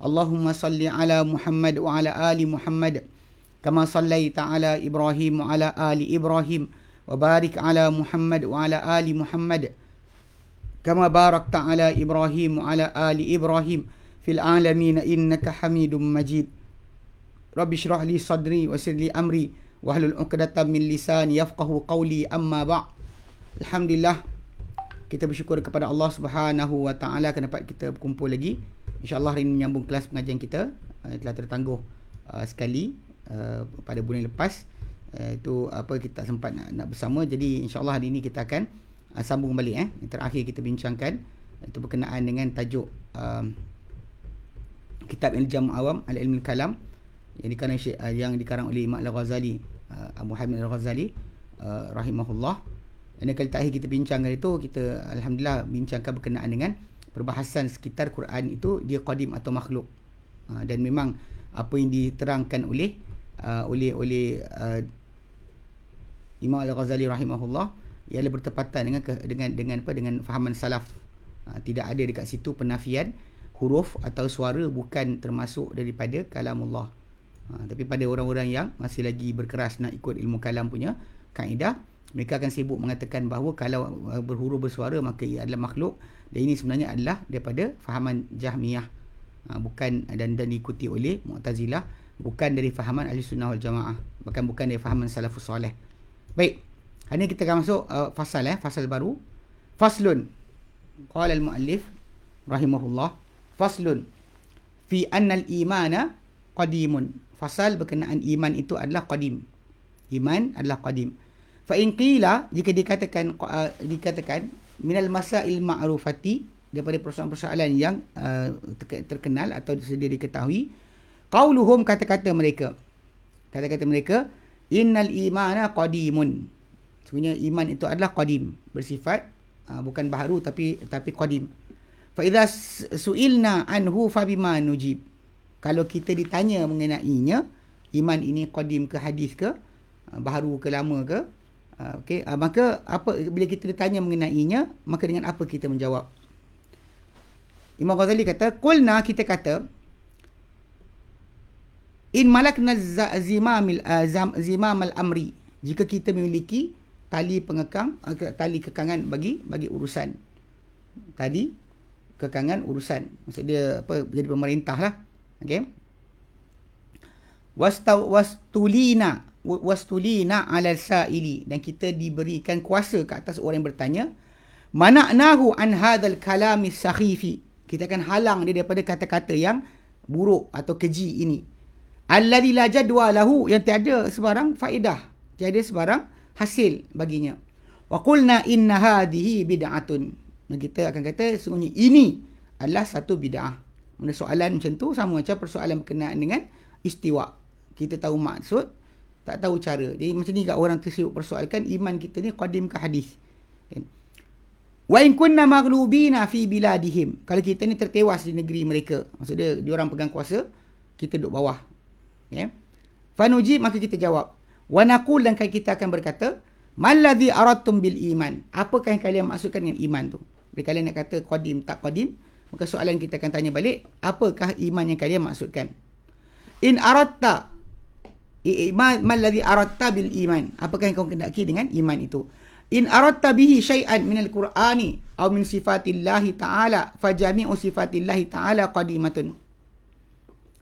اللهم صل على محمد وعلى آل محمد كما صليت على إبراهيم وعلى آل إبراهيم وبارك على محمد وعلى آل محمد كما باركت على إبراهيم وعلى آل إبراهيم في العالمين إنك حميد مجيد رب اشرح لي صدري ويسر لي أمري واحلل عقدة من لساني يفقه قولي أما بعد الحمد لله kita bersyukur kepada Allah Subhanahu wa taala kerana dapat kita berkumpul lagi InsyaAllah hari ini menyambung kelas pengajian kita. Uh, Telah tertangguh uh, sekali uh, pada bulan lepas. Itu apa kita sempat nak, nak bersama. Jadi insyaAllah hari ini kita akan uh, sambung kembali eh. Yang terakhir kita bincangkan Itu berkenaan dengan tajuk uh, Kitab Al-Jam Awam Al-Ilmi Kalam yang dikarang, uh, yang dikarang oleh Imam Al-Ghazali uh, Abu Hamid Al-Ghazali uh, Rahimahullah. Dan kali terakhir kita bincangkan itu Kita Alhamdulillah bincangkan berkenaan dengan perbahasan sekitar Quran itu dia qadim atau makhluk. Uh, dan memang apa yang diterangkan oleh uh, oleh oleh uh, Imam Al-Ghazali rahimahullah ialah bertepatan dengan dengan dengan apa dengan fahaman salaf. Uh, tidak ada dekat situ penafian huruf atau suara bukan termasuk daripada kalamullah. Uh, tapi pada orang-orang yang masih lagi berkeras nak ikut ilmu kalam punya kaedah mereka akan sibuk mengatakan bahawa kalau berhuruf bersuara maka ia adalah makhluk dan ini sebenarnya adalah daripada fahaman Jahmiyah ha, bukan dan dan diikuti oleh Mu'tazilah bukan dari fahaman Ahli Sunnah wal Jamaah bahkan bukan dari fahaman Salafus Saleh. Baik. Hari ini kita akan masuk uh, fasal eh fasal baru. Faslun. Qala al-muallif rahimahullah faslun fi anna al-imana qadimun. Fasal berkenaan iman itu adalah qadim. Iman adalah qadim. Fa in qila jika dikatakan uh, dikatakan minal masail ma'rufati daripada persoalan-persoalan yang uh, terkenal atau sedia diketahui. Qauluhum kata-kata mereka. Kata-kata mereka innal imana qadimun. Sebenarnya iman itu adalah qadim bersifat uh, bukan baharu tapi tapi qadim. Fa idza suilna anhu fa bima nujib. Kalau kita ditanya mengenainya iman ini qadim ke hadis ke uh, baharu ke lama ke Uh, Okey, uh, maka apa bila kita ditanya mengenainya, maka dengan apa kita menjawab? Imam Ghazali kata, "Qulna kita kata in malakna zimamil uh, zimam al-amri." Jika kita memiliki tali pengekang tali kekangan bagi bagi urusan. Tadi kekangan urusan. Maksud dia apa jadi pemerintah lah. Okey. Wastaw wastulina wastulina ala sa'ili. Dan kita diberikan kuasa ke atas orang yang bertanya mana nahu an hadzal kalami sakhifi kita akan halang dia daripada kata-kata yang buruk atau keji ini. Alladhi la jadwa lahu yang tiada sebarang faedah tiada sebarang hasil baginya. Wa qulna inna hadhihi bid'atun. Dan kita akan kata sungguhnya ini adalah satu bid'ah. Mana soalan macam tu sama macam persoalan berkenaan dengan istiwa. Kita tahu maksud tak tahu cara. Jadi macam ni kat orang tersibuk persoalkan iman kita ni qadim ke hadis. Kan? Wa in kunna maghlubina fi biladihim. Kalau kita ni tertewas di negeri mereka. Maksud dia orang pegang kuasa, kita duduk bawah. Ya. Fanuji maka kita jawab. Wa naqul dan kita akan berkata, "Mal ladzi aradtum bil iman?" Apakah yang kalian maksudkan dengan iman tu? Bila kalian nak kata qadim tak qadim, maka soalan kita akan tanya balik, apakah iman yang kalian maksudkan? In aradta iman mal ladzi aratta bil iman. Apakah yang kau kendaki dengan iman itu? In aratta bihi syai'an min al-qur'ani aw min sifatillahi ta'ala fa jami'u sifatillahi ta'ala qadimatun.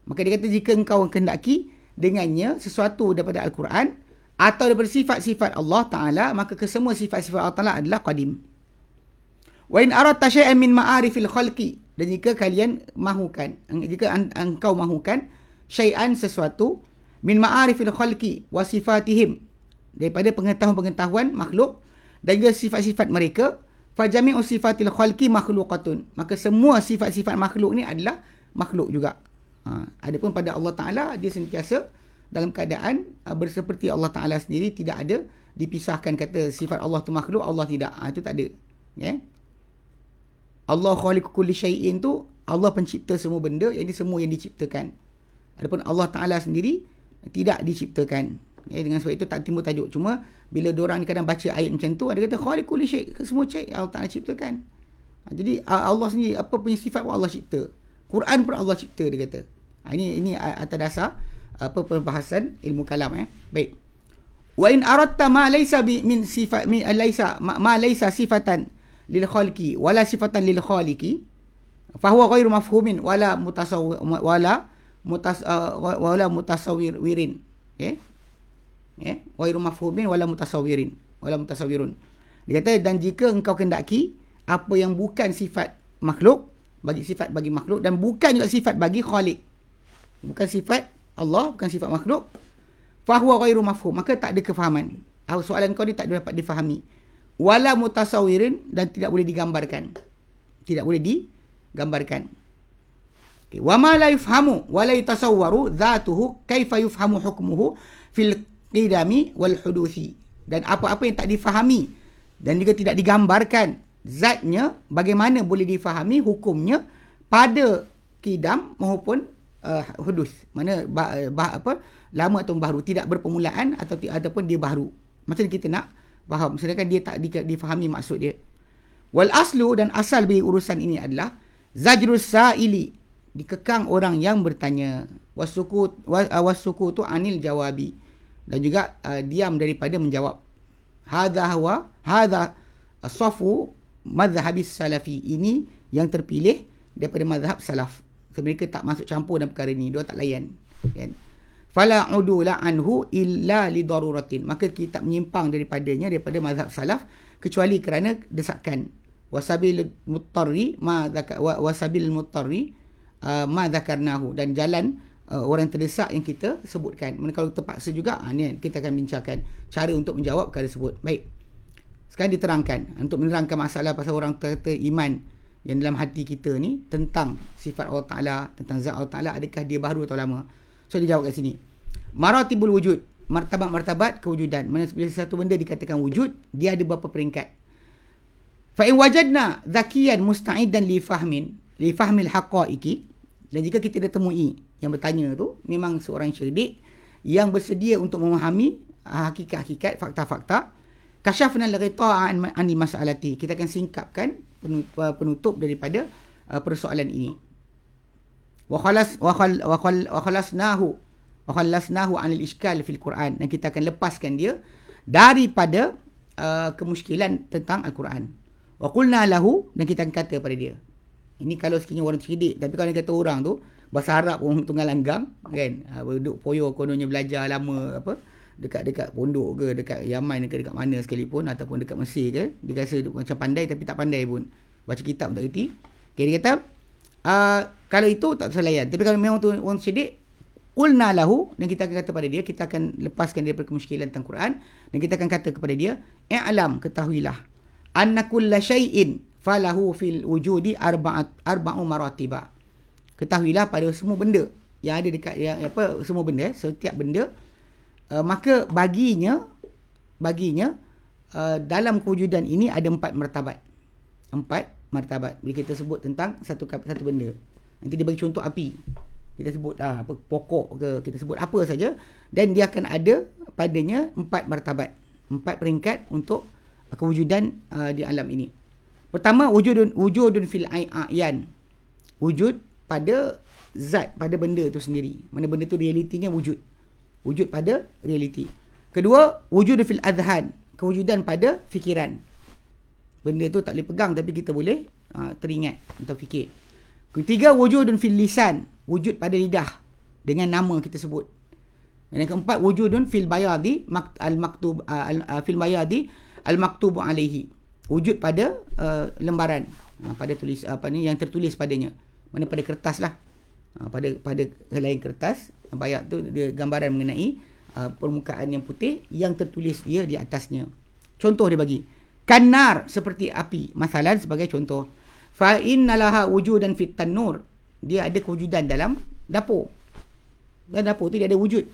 Maka dia kata jika engkau kendaki dengannya sesuatu daripada al-Quran atau daripada sifat-sifat Allah Taala maka kesemua sifat-sifat Allah Taala adalah qadim. Wa in aratta syai'an min ma'arifil khalqi dan jika kalian mahukan jika engkau mahukan syai'an sesuatu min ma'arifil khalqi wa sifatihim daripada pengetahuan-pengetahuan makhluk dan juga sifat-sifat mereka fa jami'u sifatil khalqi makhluqatun. Maka semua sifat-sifat makhluk ni adalah makhluk juga. Ha adapun pada Allah Taala dia sentiasa dalam keadaan uh, berseperti Allah Taala sendiri tidak ada dipisahkan kata sifat Allah tu makhluk Allah tidak. Ha, itu tak ada. Ya? Yeah? Allah khaliqu kulli syai'in tu Allah pencipta semua benda yang ini semua yang diciptakan. Adapun Allah Taala sendiri tidak diciptakan. Ya dengan sebab itu tak timbul tajuk. Cuma bila orang ni kadang baca ayat macam tu ada kata khaliqu kulli syai' semua cek Allah Taala ciptakan. Ha, jadi Allah sendiri apa punya sifat pun Allah cipta. Quran pun Allah cipta dia kata. Ha, ini ini atas dasar apa perbahasan ilmu kalam eh. Baik. Wa in aradta ma laysa min sifat min laysa ma, laysa sifatan lil khaliqi wala sifatan lil khaliqi fa huwa ghairu mafhumin wala mutasawwir wala mutas uh, wala mutasawwir wirin okey? Ya ghairu mafhumin wala mutasawwirin. Wala mutasawwirun. Dia kata dan jika engkau kendaki apa yang bukan sifat makhluk bagi sifat bagi makhluk dan bukan juga sifat bagi khaliq. Bukan sifat Allah bukan sifat makhluk. Fahuwa ghairu mafhum. Maka tak ada kefahaman. Soalan kau ni tak dapat difahami. Wala mutasawirin dan tidak boleh digambarkan. Tidak boleh digambarkan. Wa ma la yufhamu wa la yatasawwaru dhatuhu kaifa yufhamu hukmuhu fil qidami wal huduthi. Dan apa-apa yang tak difahami dan juga tidak digambarkan zatnya bagaimana boleh difahami hukumnya pada kidam maupun uh, hudus. Mana bah, bah, apa lama atau baru. Tidak berpermulaan atau ataupun dia baru. Macam kita nak faham? Sedangkan dia tak di, difahami maksud dia. Wal aslu dan asal bagi urusan ini adalah zajrus sa'ili dikekang orang yang bertanya wasuku uh, wasuku tu anil jawabi dan juga uh, diam daripada menjawab hadha huwa hadha safu madhhabis salafi ini yang terpilih daripada madhab salaf So, mereka tak masuk campur dalam perkara ni. Dia tak layan. Kan? Fala udula anhu illa li daruratin. Maka kita menyimpang daripadanya daripada mazhab salaf kecuali kerana desakan. Wasabil muttari ma wasabil muttari uh, ma dzakarnahu dan jalan uh, orang terdesak yang kita sebutkan. Mana kalau terpaksa juga ha, ni kita akan bincangkan cara untuk menjawab perkara tersebut. Baik. Sekarang diterangkan untuk menerangkan masalah pasal orang kata iman yang dalam hati kita ni tentang sifat Allah Ta'ala, tentang zat Allah Ta'ala, adakah dia baru atau lama? So, dia jawab kat sini. Maratibul wujud. Martabat-martabat kewujudan. Mana satu benda dikatakan wujud, dia ada beberapa peringkat. Fa'in wajadna zakiyan musta'idan li fahmin, li fahmil haqa'iki. Dan jika kita dah temui yang bertanya tu, memang seorang cerdik yang bersedia untuk memahami hakikat-hakikat, fakta-fakta. Kasyafna al-ghita'an anil mas'alati. Kita akan singkapkan Uh, penutup daripada uh, persoalan ini. Wa khalas wa khal wa khal wa khalasnahu wa iskal fil Quran dan kita akan lepaskan dia daripada uh, kemuskilan tentang Al-Quran. Wa qulna lahu dan kita akan kata pada dia. Ini kalau sekiranya orang cerdik tapi kalau dia kata orang tu bahasa Arab orang tunggal langgang kan? Uh, duduk poyo kononnya belajar lama apa dekat-dekat pondok ke dekat Yaman ke dekat mana sekalipun ataupun dekat Mesir ke dia rasa macam pandai tapi tak pandai pun. Baca kitab tak reti. Okay, dia kata uh, kalau itu tak usah layan. Tapi kalau memang tu orang sedik qulna lahu dan kita akan kata pada dia kita akan lepaskan dia daripada kemusykilan tentang Quran dan kita akan kata kepada dia i'lam ketahuilah anna kulla syai'in falahu fil wujudi arba'at arba'u maratiba ketahuilah pada semua benda yang ada dekat yang apa semua benda setiap benda Uh, maka baginya baginya uh, dalam kewujudan ini ada empat martabat. Empat martabat. Bila kita sebut tentang satu satu benda. Nanti dia bagi contoh api. Kita sebut ah, apa pokok ke kita sebut apa saja dan dia akan ada padanya empat martabat. Empat peringkat untuk kewujudan uh, di alam ini. Pertama wujudun wujudun fil ayan. Wujud pada zat pada benda tu sendiri. Mana benda tu realitinya wujud wujud pada realiti. Kedua, wujud fil adhan, kewujudan pada fikiran. Benda tu tak boleh pegang tapi kita boleh uh, teringat atau fikir. Ketiga, wujud fil lisan, wujud pada lidah dengan nama kita sebut. Dan yang keempat, wujudun fil bayadi al maktub uh, al, uh, fil bayadi al maktub alaihi. Wujud pada uh, lembaran, uh, pada tulis apa ni yang tertulis padanya. Mana pada kertas lah. Uh, pada pada helai kertas bayat tu dia gambaran mengenai uh, permukaan yang putih yang tertulis dia di atasnya. Contoh dia bagi. Kanar seperti api. Masalah sebagai contoh. Fa innalaha wujudan fit tanur. Dia ada kewujudan dalam dapur. Dalam dapur tu dia ada wujud.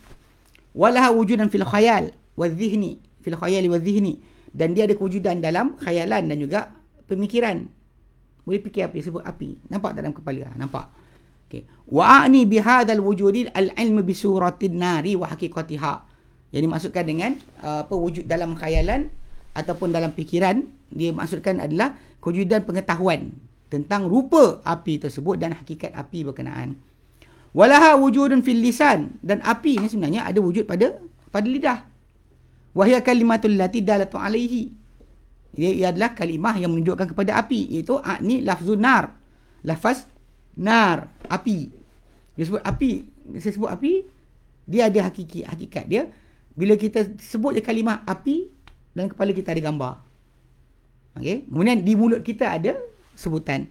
walaha wujudan fil khayal wa dhihni fil khayal wa dhihni dan dia ada kewujudan dalam khayalan dan juga pemikiran. Boleh fikir api sebut api. Nampak dalam kepala? Nampak. Okey. Wa ani bi hadzal wujudin al ilm bi suratin nari wa haqiqatiha. Yang dimaksudkan dengan uh, apa wujud dalam khayalan ataupun dalam fikiran dia maksudkan adalah kewujudan pengetahuan tentang rupa api tersebut dan hakikat api berkenaan. Walaha wujudun fil lisan. Dan api ni sebenarnya ada wujud pada pada lidah wahya kalimatul lati dalatu alaihi. Ia, adalah kalimah yang menunjukkan kepada api iaitu ni lafzun nar. Lafaz nar api. Dia sebut api saya sebut api dia ada hakiki hakikat dia. Bila kita sebut je kalimah api dan kepala kita ada gambar. Okey? Kemudian di mulut kita ada sebutan.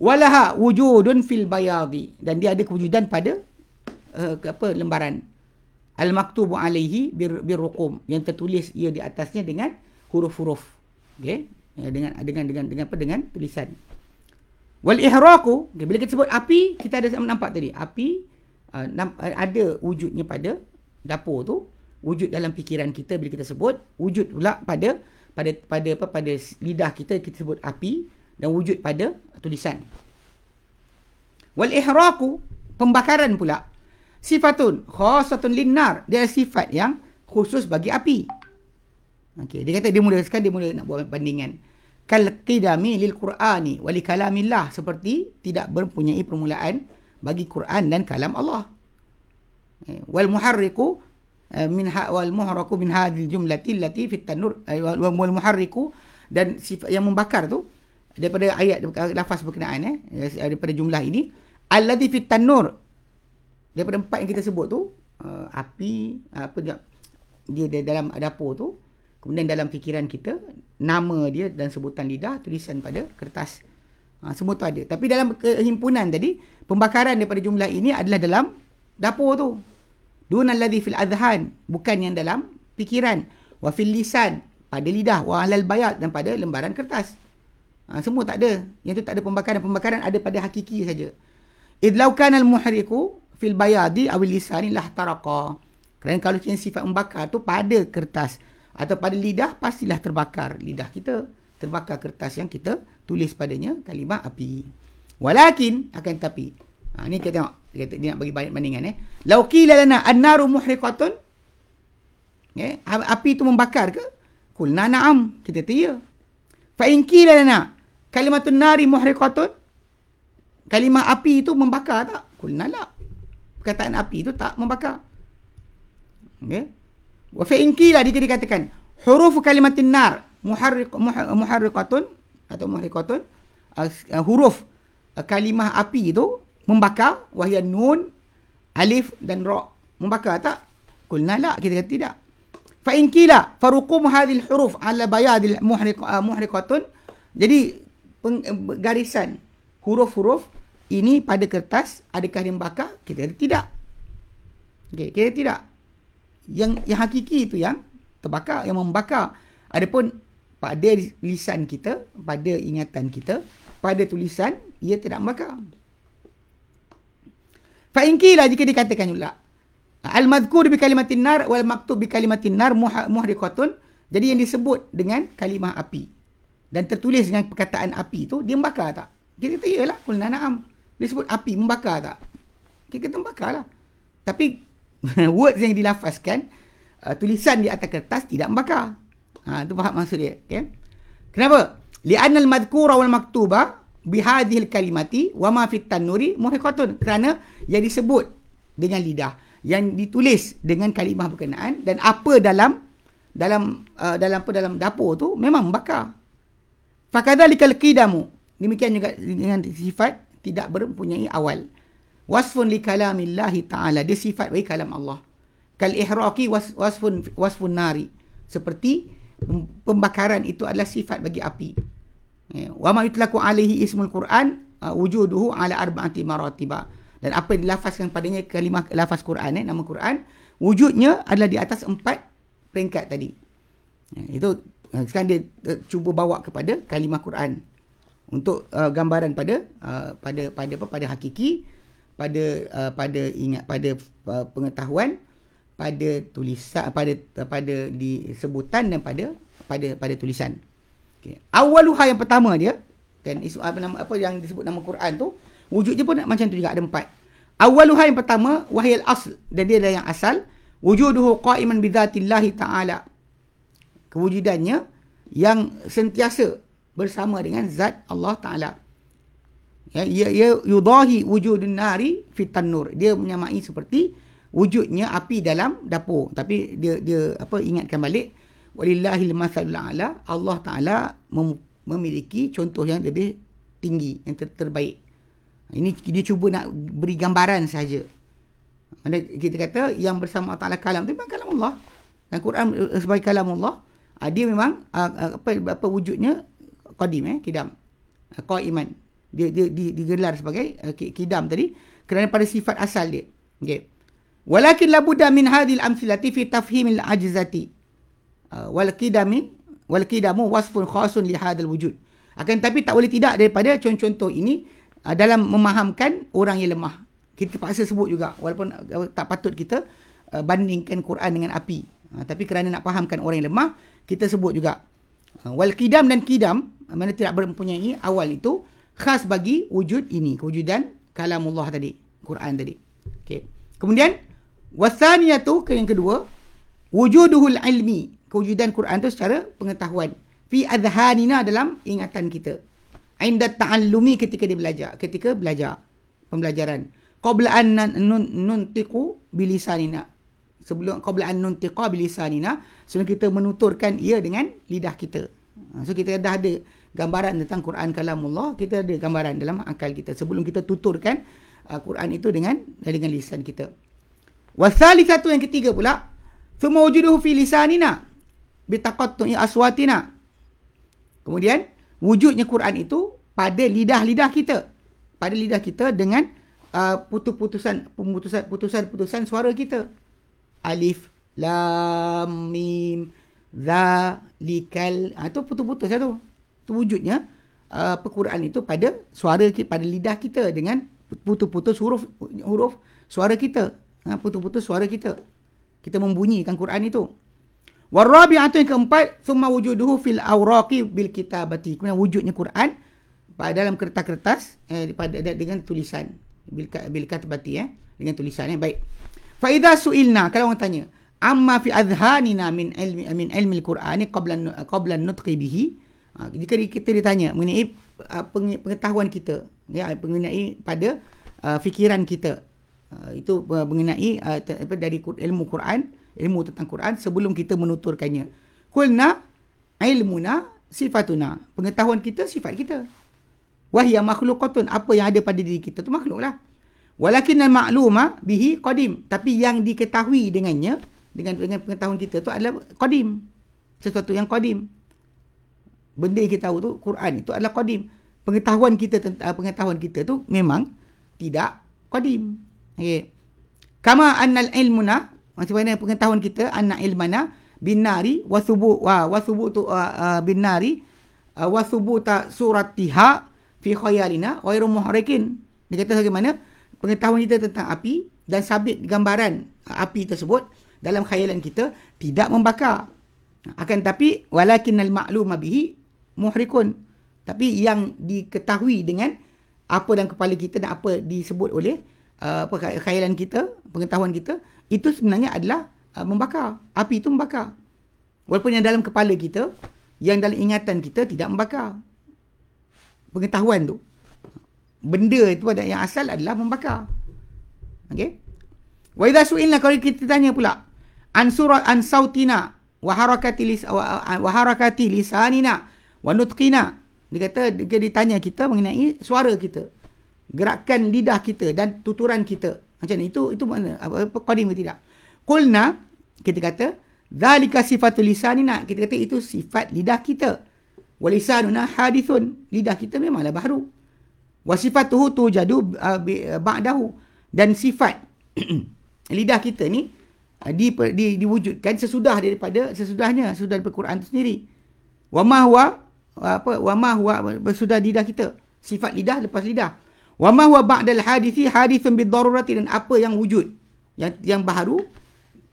Walaha wujudun fil bayadi. Dan dia ada kewujudan pada uh, apa lembaran al maktubu alaihi bir birruqum. Yang tertulis ia di atasnya dengan huruf-huruf. Okey? Ya, dengan dengan dengan dengan apa? Dengan tulisan. Wal ihraqu okay, bila kita sebut api kita ada nampak tadi. Api uh, uh, ada wujudnya pada dapur tu. Wujud dalam fikiran kita bila kita sebut wujud pula pada pada pada apa? Pada lidah kita kita sebut api dan wujud pada tulisan. Wal ihraqu pembakaran pula sifatun khassatun linnar dia sifat yang khusus bagi api. Okey, dia kata dia mula sekarang dia mula nak buat bandingan. Kal qidami lil Qur'ani wa li kalamillah seperti tidak mempunyai permulaan bagi Quran dan kalam Allah. Eh, wal muharriku eh, min ha wal muharraku min hadhihi jumlati allati fi tanur eh, wal muharriku dan sifat yang membakar tu daripada ayat lafaz berkenaan eh daripada jumlah ini alladhi fit tanur daripada empat yang kita sebut tu uh, api apa dia dia dalam dapur tu kemudian dalam fikiran kita nama dia dan sebutan lidah tulisan pada kertas ha, semua tu ada tapi dalam kehimpunan tadi pembakaran daripada jumlah ini adalah dalam dapur tu dun alladhi fil adhan bukan yang dalam fikiran wa fil lisan pada lidah wa alal bayat dan pada lembaran kertas Ha, semua tak ada. Yang tu tak ada pembakaran. Pembakaran ada pada hakiki saja. Idlau kana al-muhriku fil bayadi awil lisani lah taraka. Kerana kalau yang sifat membakar tu pada kertas atau pada lidah pastilah terbakar lidah kita. Terbakar kertas yang kita tulis padanya kalimah api. Walakin akan tapi. Ha, ni kita tengok. Dia, kata, dia nak bagi banyak bandingan eh. Lau qila lana an-naru muhriqatun. Eh, api tu membakar ke? Kulna na'am. Kita in qila lana Kalimatun nari muhriqatun. Kalimah api itu membakar tak? Kulna la. Perkataan api itu tak membakar. Okay. Wa fa in qila dia dikatakan huruf kalimatin nar muharriq muharriqatun atau muhriqatun uh, huruf uh, kalimah api itu membakar wahya nun alif dan ra membakar tak kulna la kita kata tidak fa in qila faruqum hadhihi huruf ala bayadil muhriq uh, muhriqatun jadi peng, garisan huruf-huruf ini pada kertas adakah dia membakar? Kita kata tidak. Okey, kita tidak. Yang yang hakiki itu yang terbakar, yang membakar. Adapun pada lisan kita, pada ingatan kita, pada tulisan ia tidak membakar. Fa inkilah jika dikatakan pula al-madhkur bi kalimatin nar wal maktub bi kalimatin nar muhriqatun jadi yang disebut dengan kalimah api dan tertulis dengan perkataan api tu dia membakar tak kita kata iyalah kul na'am dia sebut api membakar tak? Kita kata membakar lah. Tapi words yang dilafazkan uh, tulisan di atas kertas tidak membakar. Ha tu faham maksud dia okay? kenapa? Li'anna al-madhkura wal maktuba bihadhihi al-kalimati wa ma fi tanuri muhiqatun kerana yang disebut dengan lidah yang ditulis dengan kalimah berkenaan dan apa dalam dalam uh, dalam apa dalam dapur tu memang membakar. Fakadhalikal qidamu. Demikian juga dengan sifat tidak mempunyai awal. Wasfun li kalamillahi ta'ala. Dia sifat bagi kalam Allah. Kal ihraqi was, wasfun, wasfun nari. Seperti pembakaran itu adalah sifat bagi api. Ya. Wa ma yutlaku alaihi ismul Quran uh, wujuduhu ala arba'ati maratiba. Dan apa yang dilafazkan padanya kalimah lafaz Quran eh, nama Quran, wujudnya adalah di atas empat peringkat tadi. Ya, itu sekarang dia uh, cuba bawa kepada kalimah Quran untuk uh, gambaran pada uh, pada pada apa pada hakiki pada uh, pada ingat pada uh, pengetahuan pada tulisan pada pada di sebutan dan pada pada pada tulisan. Okey. Awaluha yang pertama dia kan isu apa nama apa yang disebut nama Quran tu wujudnya pun macam tu juga ada empat. Awaluha yang pertama wahyul asl dan dia adalah yang asal wujuduhu qa'iman bi dzatillahi ta'ala. Kewujudannya yang sentiasa bersama dengan zat Allah Taala. Ya, ia, ia yudahi wujudun nari fitan nur. Dia menyamai seperti wujudnya api dalam dapur. Tapi dia dia apa ingatkan balik walillahil masalul ala Allah Taala mem, memiliki contoh yang lebih tinggi yang ter, terbaik. Ini dia cuba nak beri gambaran saja. Mana kita kata yang bersama Allah Taala kalam itu memang kalam Allah. Dan Quran eh, sebagai kalam Allah, ah, dia memang ah, apa apa wujudnya qadim eh kidam. Qaiman dia dia di, digelar sebagai uh, kidam tadi kerana pada sifat asal dia. Okey. Walakin la budda min hadhil amsilati fi tafhim al ajzati uh, wal kidami wal kidamu wasfun khasun li hadzal wujud. Akan tapi tak boleh tidak daripada contoh-contoh ini uh, dalam memahamkan orang yang lemah. Kita paksa sebut juga walaupun uh, tak patut kita uh, bandingkan Quran dengan api. Uh, tapi kerana nak fahamkan orang yang lemah kita sebut juga. Uh, wal kidam dan kidam mana tidak mempunyai awal itu khas bagi wujud ini, kewujudan kalamullah tadi, Quran tadi. Okey. Kemudian wasaniyatu ke yang kedua, wujuduhul ilmi, kewujudan Quran itu secara pengetahuan. Fi adhanina dalam ingatan kita. Inda ta'allumi ketika dia belajar, ketika belajar pembelajaran. Qabla an nuntiqu bilisanina. Sebelum qabla an nuntiqa bilisanina, sebelum kita menuturkan ia dengan lidah kita. Ha, so kita dah ada gambaran tentang Quran kalamullah, kita ada gambaran dalam akal kita sebelum kita tuturkan uh, Quran itu dengan dengan lisan kita. Wasalisatu yang ketiga pula, semua wujuduhu fi lisanina bitaqattu'i aswatina. Kemudian wujudnya Quran itu pada lidah-lidah kita. Pada lidah kita dengan uh, putus-putusan pemutusan putusan-putusan suara kita. Alif, lam, mim, za, likal. Ha, itu putus-putus lah tu wujudnya uh, Quran itu pada suara pada lidah kita dengan putus-putus huruf huruf suara kita. Ha, putus-putus suara kita. Kita membunyikan Quran itu. Warabi'atu yang keempat, summa wujuduhu fil awraqi bil kitabati. Kemudian wujudnya Quran pada dalam kertas-kertas eh, pada dengan tulisan bil bil kitabati eh dengan tulisan eh. Baik. Fa idza su'ilna kalau orang tanya, amma fi adhanina min ilmi min ilmi al-Qur'ani qabla qabla nutqi bihi Ha, jika kita ditanya mengenai uh, pengetahuan kita, ya, mengenai pada uh, fikiran kita, uh, itu uh, mengenai uh, dari ilmu Quran, ilmu tentang Quran sebelum kita menuturkannya. Kulna ilmuna sifatuna. Pengetahuan kita sifat kita. Wahya makhlukatun. Apa yang ada pada diri kita tu makhluklah. Walakin al-ma'luma bihi qadim. Tapi yang diketahui dengannya, dengan dengan pengetahuan kita tu adalah qadim. Sesuatu yang qadim benda yang kita tahu tu Quran itu adalah qadim. Pengetahuan kita tentang pengetahuan kita tu memang tidak qadim. Okey. Kama annal ilmuna macam mana pengetahuan kita anna ilmana binari wa thubu wa wa uh, uh, binari uh, wa thubuta suratiha fi khayalina ghairu muhrikin. Dia kata bagaimana pengetahuan kita tentang api dan sabit gambaran api tersebut dalam khayalan kita tidak membakar. Akan tapi walakin al ma'luma bihi muhrikun. Tapi yang diketahui dengan apa dalam kepala kita dan apa disebut oleh uh, khayalan kita, pengetahuan kita, itu sebenarnya adalah uh, membakar. Api itu membakar. Walaupun yang dalam kepala kita, yang dalam ingatan kita tidak membakar. Pengetahuan tu. Benda itu ada yang asal adalah membakar. Okey? Wa idza su'ilna kalau kita tanya pula an surat an sautina wa harakati lis wa harakati lisanina wa nutqina dia kata dia ditanya kita mengenai suara kita gerakan lidah kita dan tuturan kita. Macam ni. Itu itu mana apa, apa qadim ke tidak? Qulna kita kata zalika sifatul lisanina kita kata itu sifat lidah kita. Walisanuna hadithun. Lidah kita memanglah baru. Wasifatuhu tujadu ba'dahu. Dan sifat lidah kita ni di, di, diwujudkan sesudah daripada sesudahnya sesudah daripada Quran itu sendiri. Wa ma huwa apa wa ma huwa sudah lidah kita. Sifat lidah lepas lidah. Wa ma huwa ba'dal hadithi hadithun bid darurati dan apa yang wujud. Yang yang baru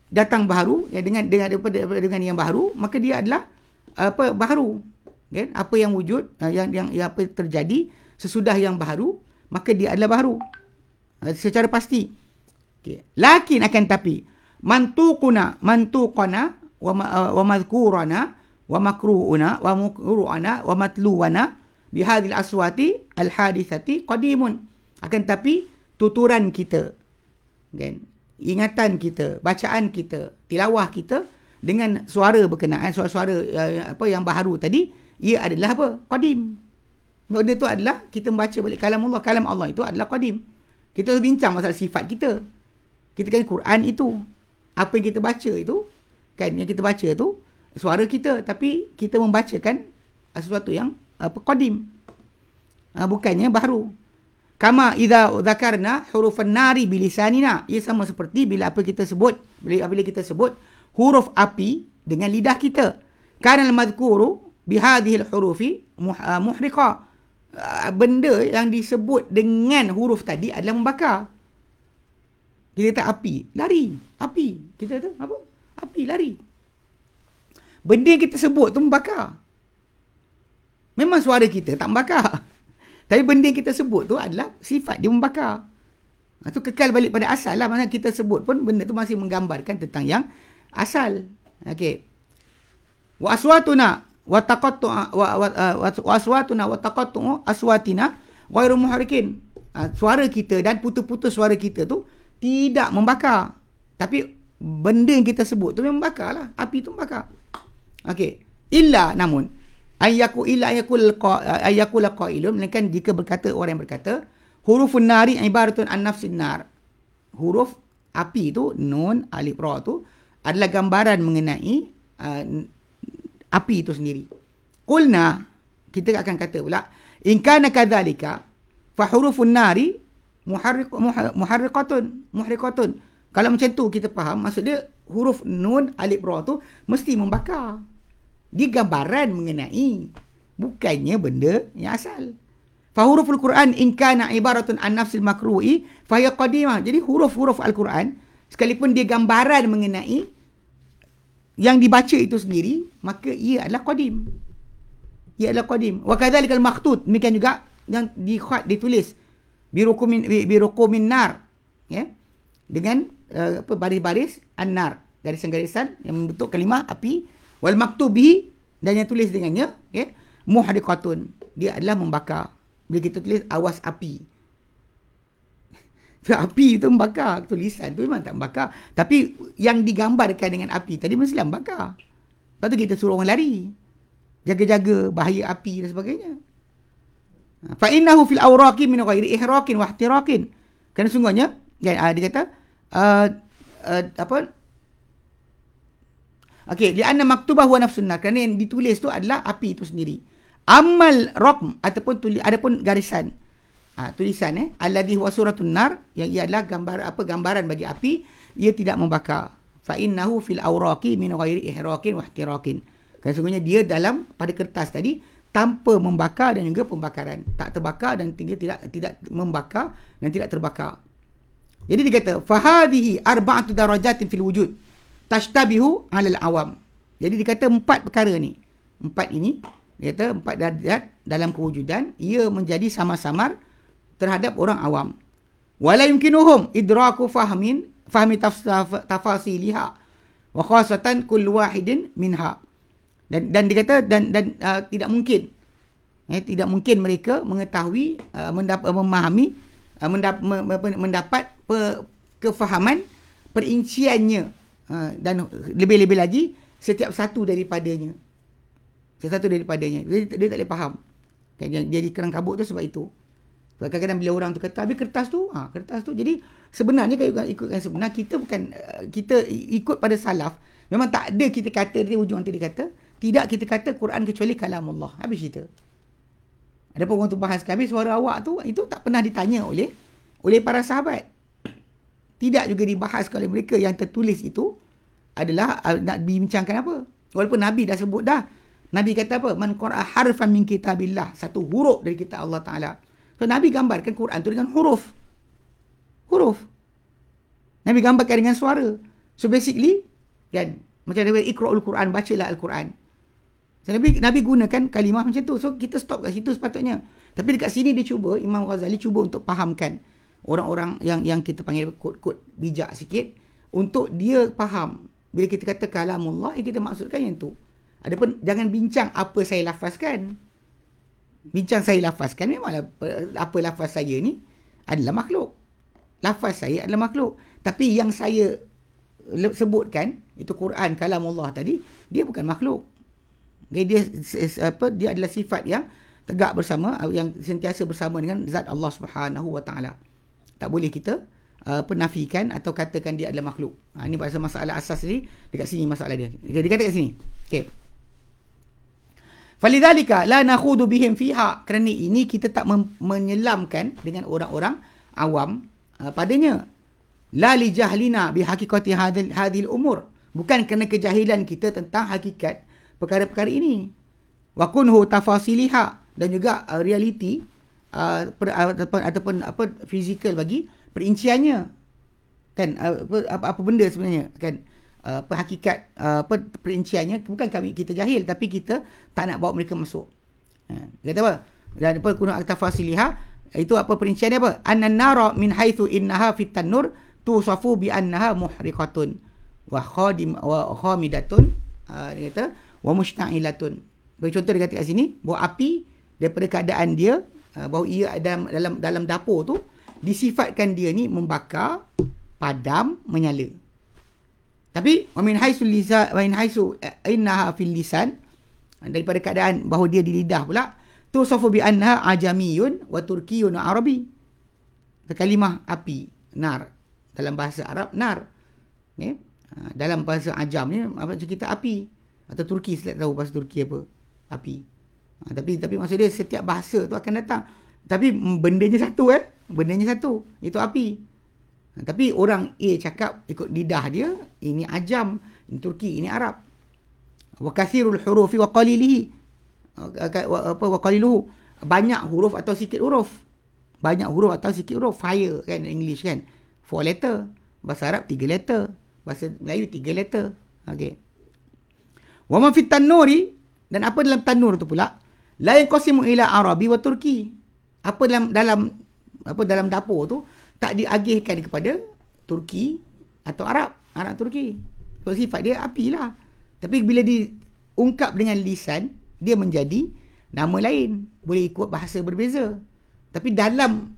datang baharu ya dengan dengan daripada, dengan yang baharu maka dia adalah apa baharu. Kan apa yang wujud uh, yang, yang yang apa terjadi sesudah yang baharu maka dia adalah baharu. Uh, secara pasti. Okey. Lakin akan tapi mantuquna mantuqana wa wa madhkurana wa makruuna wa mukruana wa matluwana bihadil aswati al hadithati qadimun akan tapi tuturan kita kan ingatan kita, bacaan kita, tilawah kita dengan suara berkenaan suara-suara uh, apa yang baharu tadi, ia adalah apa? Qadim. Benda itu adalah kita membaca balik kalam Allah. Kalam Allah itu adalah qadim. Kita bincang masalah sifat kita. Kita kan Quran itu. Apa yang kita baca itu, kan yang kita baca itu suara kita tapi kita membacakan sesuatu yang apa qadim. Uh, bukannya baru. Kama idza dzakarna hurufan nari bilisanina. Ia sama seperti bila apa kita sebut, bila apabila kita sebut huruf api dengan lidah kita. Kana al-madhkuru bihadhihi al-hurufi ah, muhriqa. Ah, benda yang disebut dengan huruf tadi adalah membakar. Kita kata api, lari. Api. Kita kata apa? Api, lari. Benda yang kita sebut tu membakar. Memang suara kita tak membakar. Tapi benda yang kita sebut tu adalah sifat dia membakar. Itu ha, kekal balik pada asal lah. Maksudnya kita sebut pun benda tu masih menggambarkan tentang yang asal. Okey. Wa aswatuna wa taqattu wa, wa, wa aswatuna wa taqattu aswatina ghairu muharikin. Ha, suara kita dan putus-putus suara kita tu tidak membakar. Tapi benda yang kita sebut tu memang lah. Api tu membakar. Okey. Illa namun ayyaku illa ayyakul ayyakul qailun melainkan jika berkata orang yang berkata hurufun nari ibaratun an nafsin nar. Huruf api itu nun alif ra tu adalah gambaran mengenai uh, api itu sendiri. Qulna kita akan kata pula in kana kadzalika fa hurufun nari muharriq muharriqatun muhriqatun kalau macam tu kita faham maksud dia huruf nun alif ra tu mesti membakar dia gambaran mengenai bukannya benda yang asal. Fa huruful Quran in kana ibaratun an nafsil makruhi fa hiya qadimah. Jadi huruf-huruf Al-Quran sekalipun dia gambaran mengenai yang dibaca itu sendiri, maka ia adalah qadim. Ia adalah qadim. Wa kadzalikal makhtut, demikian juga yang dikhat ditulis birukumin birukumin nar ya dengan uh, apa baris-baris an-nar garisan-garisan yang membentuk kalimah api wal maktubi dan yang tulis dengannya okey muhriqatun. Dia adalah membakar. Bila kita tulis awas api. Api itu membakar. Tulisan tu memang tak membakar. Tapi yang digambarkan dengan api tadi mestilah membakar. Lepas tu kita suruh orang lari. Jaga-jaga bahaya api dan sebagainya. Fa innahu fil awraqi min ghairi ihraqin wa ihtiraqin kerana sungguhnya ya, dia kata uh, uh, apa Okey, dia anna maktubah wa nafsun nar. Kerana yang ditulis tu adalah api itu sendiri. Amal raqm ataupun tulis adapun garisan. Ha, tulisan eh alladhi huwa suratun nar yang ia adalah gambar apa gambaran bagi api ia tidak membakar. Fa innahu fil awraqi min ghairi ihraqin wa ihtiraqin. Kerana sesungguhnya dia dalam pada kertas tadi tanpa membakar dan juga pembakaran. Tak terbakar dan tidak tidak tidak membakar dan tidak terbakar. Jadi dia kata fa hadhihi arba'atu darajatin fil wujud tashtabihu alal awam. Jadi dia kata empat perkara ni. Empat ini, dia kata empat darjat dalam kewujudan, ia menjadi sama-samar terhadap orang awam. Wala yumkinuhum idraku fahmin, fahmi tafasiliha. Wa khasatan kull wahidin minha. Dan dan dia kata dan dan uh, tidak mungkin eh, tidak mungkin mereka mengetahui uh, mendapat memahami uh, mendap, mendapat pe, kefahaman perinciannya dan lebih-lebih lagi setiap satu daripadanya. Setiap satu daripadanya. Dia, dia tak boleh faham. Kan, dia, dia kerang kabut tu sebab itu. Sebab kadang-kadang bila orang tu kata, habis kertas tu, ha, kertas tu. Jadi sebenarnya kalau ikutkan sebenar, kita bukan, kita ikut pada salaf. Memang tak ada kita kata, dia ujung nanti dia kata, tidak kita kata Quran kecuali kalam Allah. Habis cerita. Ada pun orang tu bahas habis suara awak tu, itu tak pernah ditanya oleh oleh para sahabat tidak juga dibahas oleh mereka yang tertulis itu adalah uh, nak dibincangkan apa. Walaupun Nabi dah sebut dah. Nabi kata apa? Man qara'a harfan min kitabillah. Satu huruf dari kitab Allah Ta'ala. So Nabi gambarkan Quran tu dengan huruf. Huruf. Nabi gambarkan dengan suara. So basically kan macam dia ikra'ul Quran bacalah al-Quran. So, Nabi Nabi gunakan kalimah macam tu. So kita stop kat situ sepatutnya. Tapi dekat sini dia cuba Imam Ghazali cuba untuk fahamkan orang-orang yang yang kita panggil kod-kod bijak sikit untuk dia faham bila kita kata kalamullah yang kita maksudkan yang tu. Adapun jangan bincang apa saya lafazkan. Bincang saya lafazkan memanglah apa lafaz saya ni adalah makhluk. Lafaz saya adalah makhluk. Tapi yang saya sebutkan itu Quran kalam Allah tadi dia bukan makhluk. Dia, dia apa dia adalah sifat yang tegak bersama yang sentiasa bersama dengan zat Allah Subhanahu wa taala. Tak boleh kita uh, penafikan atau katakan dia adalah makhluk. Ha, ini pasal masalah asas ni dekat sini masalah dia. Dia, kata kat sini. Okey. Falidhalika la nakhudu bihim fiha. Kerana ini kita tak menyelamkan dengan orang-orang awam uh, padanya la li jahlina bi haqiqati hadil umur bukan kerana kejahilan kita tentang hakikat perkara-perkara ini wa kunhu tafasiliha dan juga uh, realiti per, ataupun, ataupun apa fizikal bagi perinciannya. Kan? Apa, apa apa benda sebenarnya? Kan? Uh, apa hakikat uh, apa perinciannya? Bukan kami kita jahil tapi kita tak nak bawa mereka masuk. Ha kata apa? Dan apa kunhu tafasiliha itu apa perincian dia apa? Annan nara min haitsu innaha fit tanur tusafu bi annaha muhriqatun. Wa khadim wa khamidatun. Uh, dia kata wa mushta'ilatun. Bagi contoh dia kata kat sini bahawa api daripada keadaan dia bahawa ia dalam dalam dalam dapur tu disifatkan dia ni membakar padam menyala. Tapi min haitsu lisan wa min haitsu eh, innaha fil lisan daripada keadaan bahawa dia di lidah pula tusafu bi annaha ajamiyun wa turkiyun arabi. Kalimah api nar. Dalam bahasa Arab nar. Okay? ha, dalam bahasa ajam ni apa kita api. Atau Turki saya tahu bahasa Turki apa? Api ha, tapi tapi maksud dia setiap bahasa tu akan datang. Tapi bendanya satu eh. Bendanya satu. Itu api. Ha, tapi orang A cakap ikut lidah dia ini ajam. Ini Turki ini Arab. Wa kathirul hurufi wa qalilihi. Apa wa qaliluhu. Banyak huruf atau sikit huruf. Banyak huruf atau sikit huruf. Fire kan English kan. Four letter. Bahasa Arab tiga letter. Bahasa Melayu tiga letter. Okay. Wa ma fit tanuri. Dan apa dalam tanur tu pula? La yanqasimu ila Arabi wa Turki. Apa dalam dalam apa dalam dapur tu tak diagihkan kepada Turki atau Arab, Arab Turki. So sifat dia api lah. Tapi bila diungkap dengan lisan, dia menjadi nama lain. Boleh ikut bahasa berbeza. Tapi dalam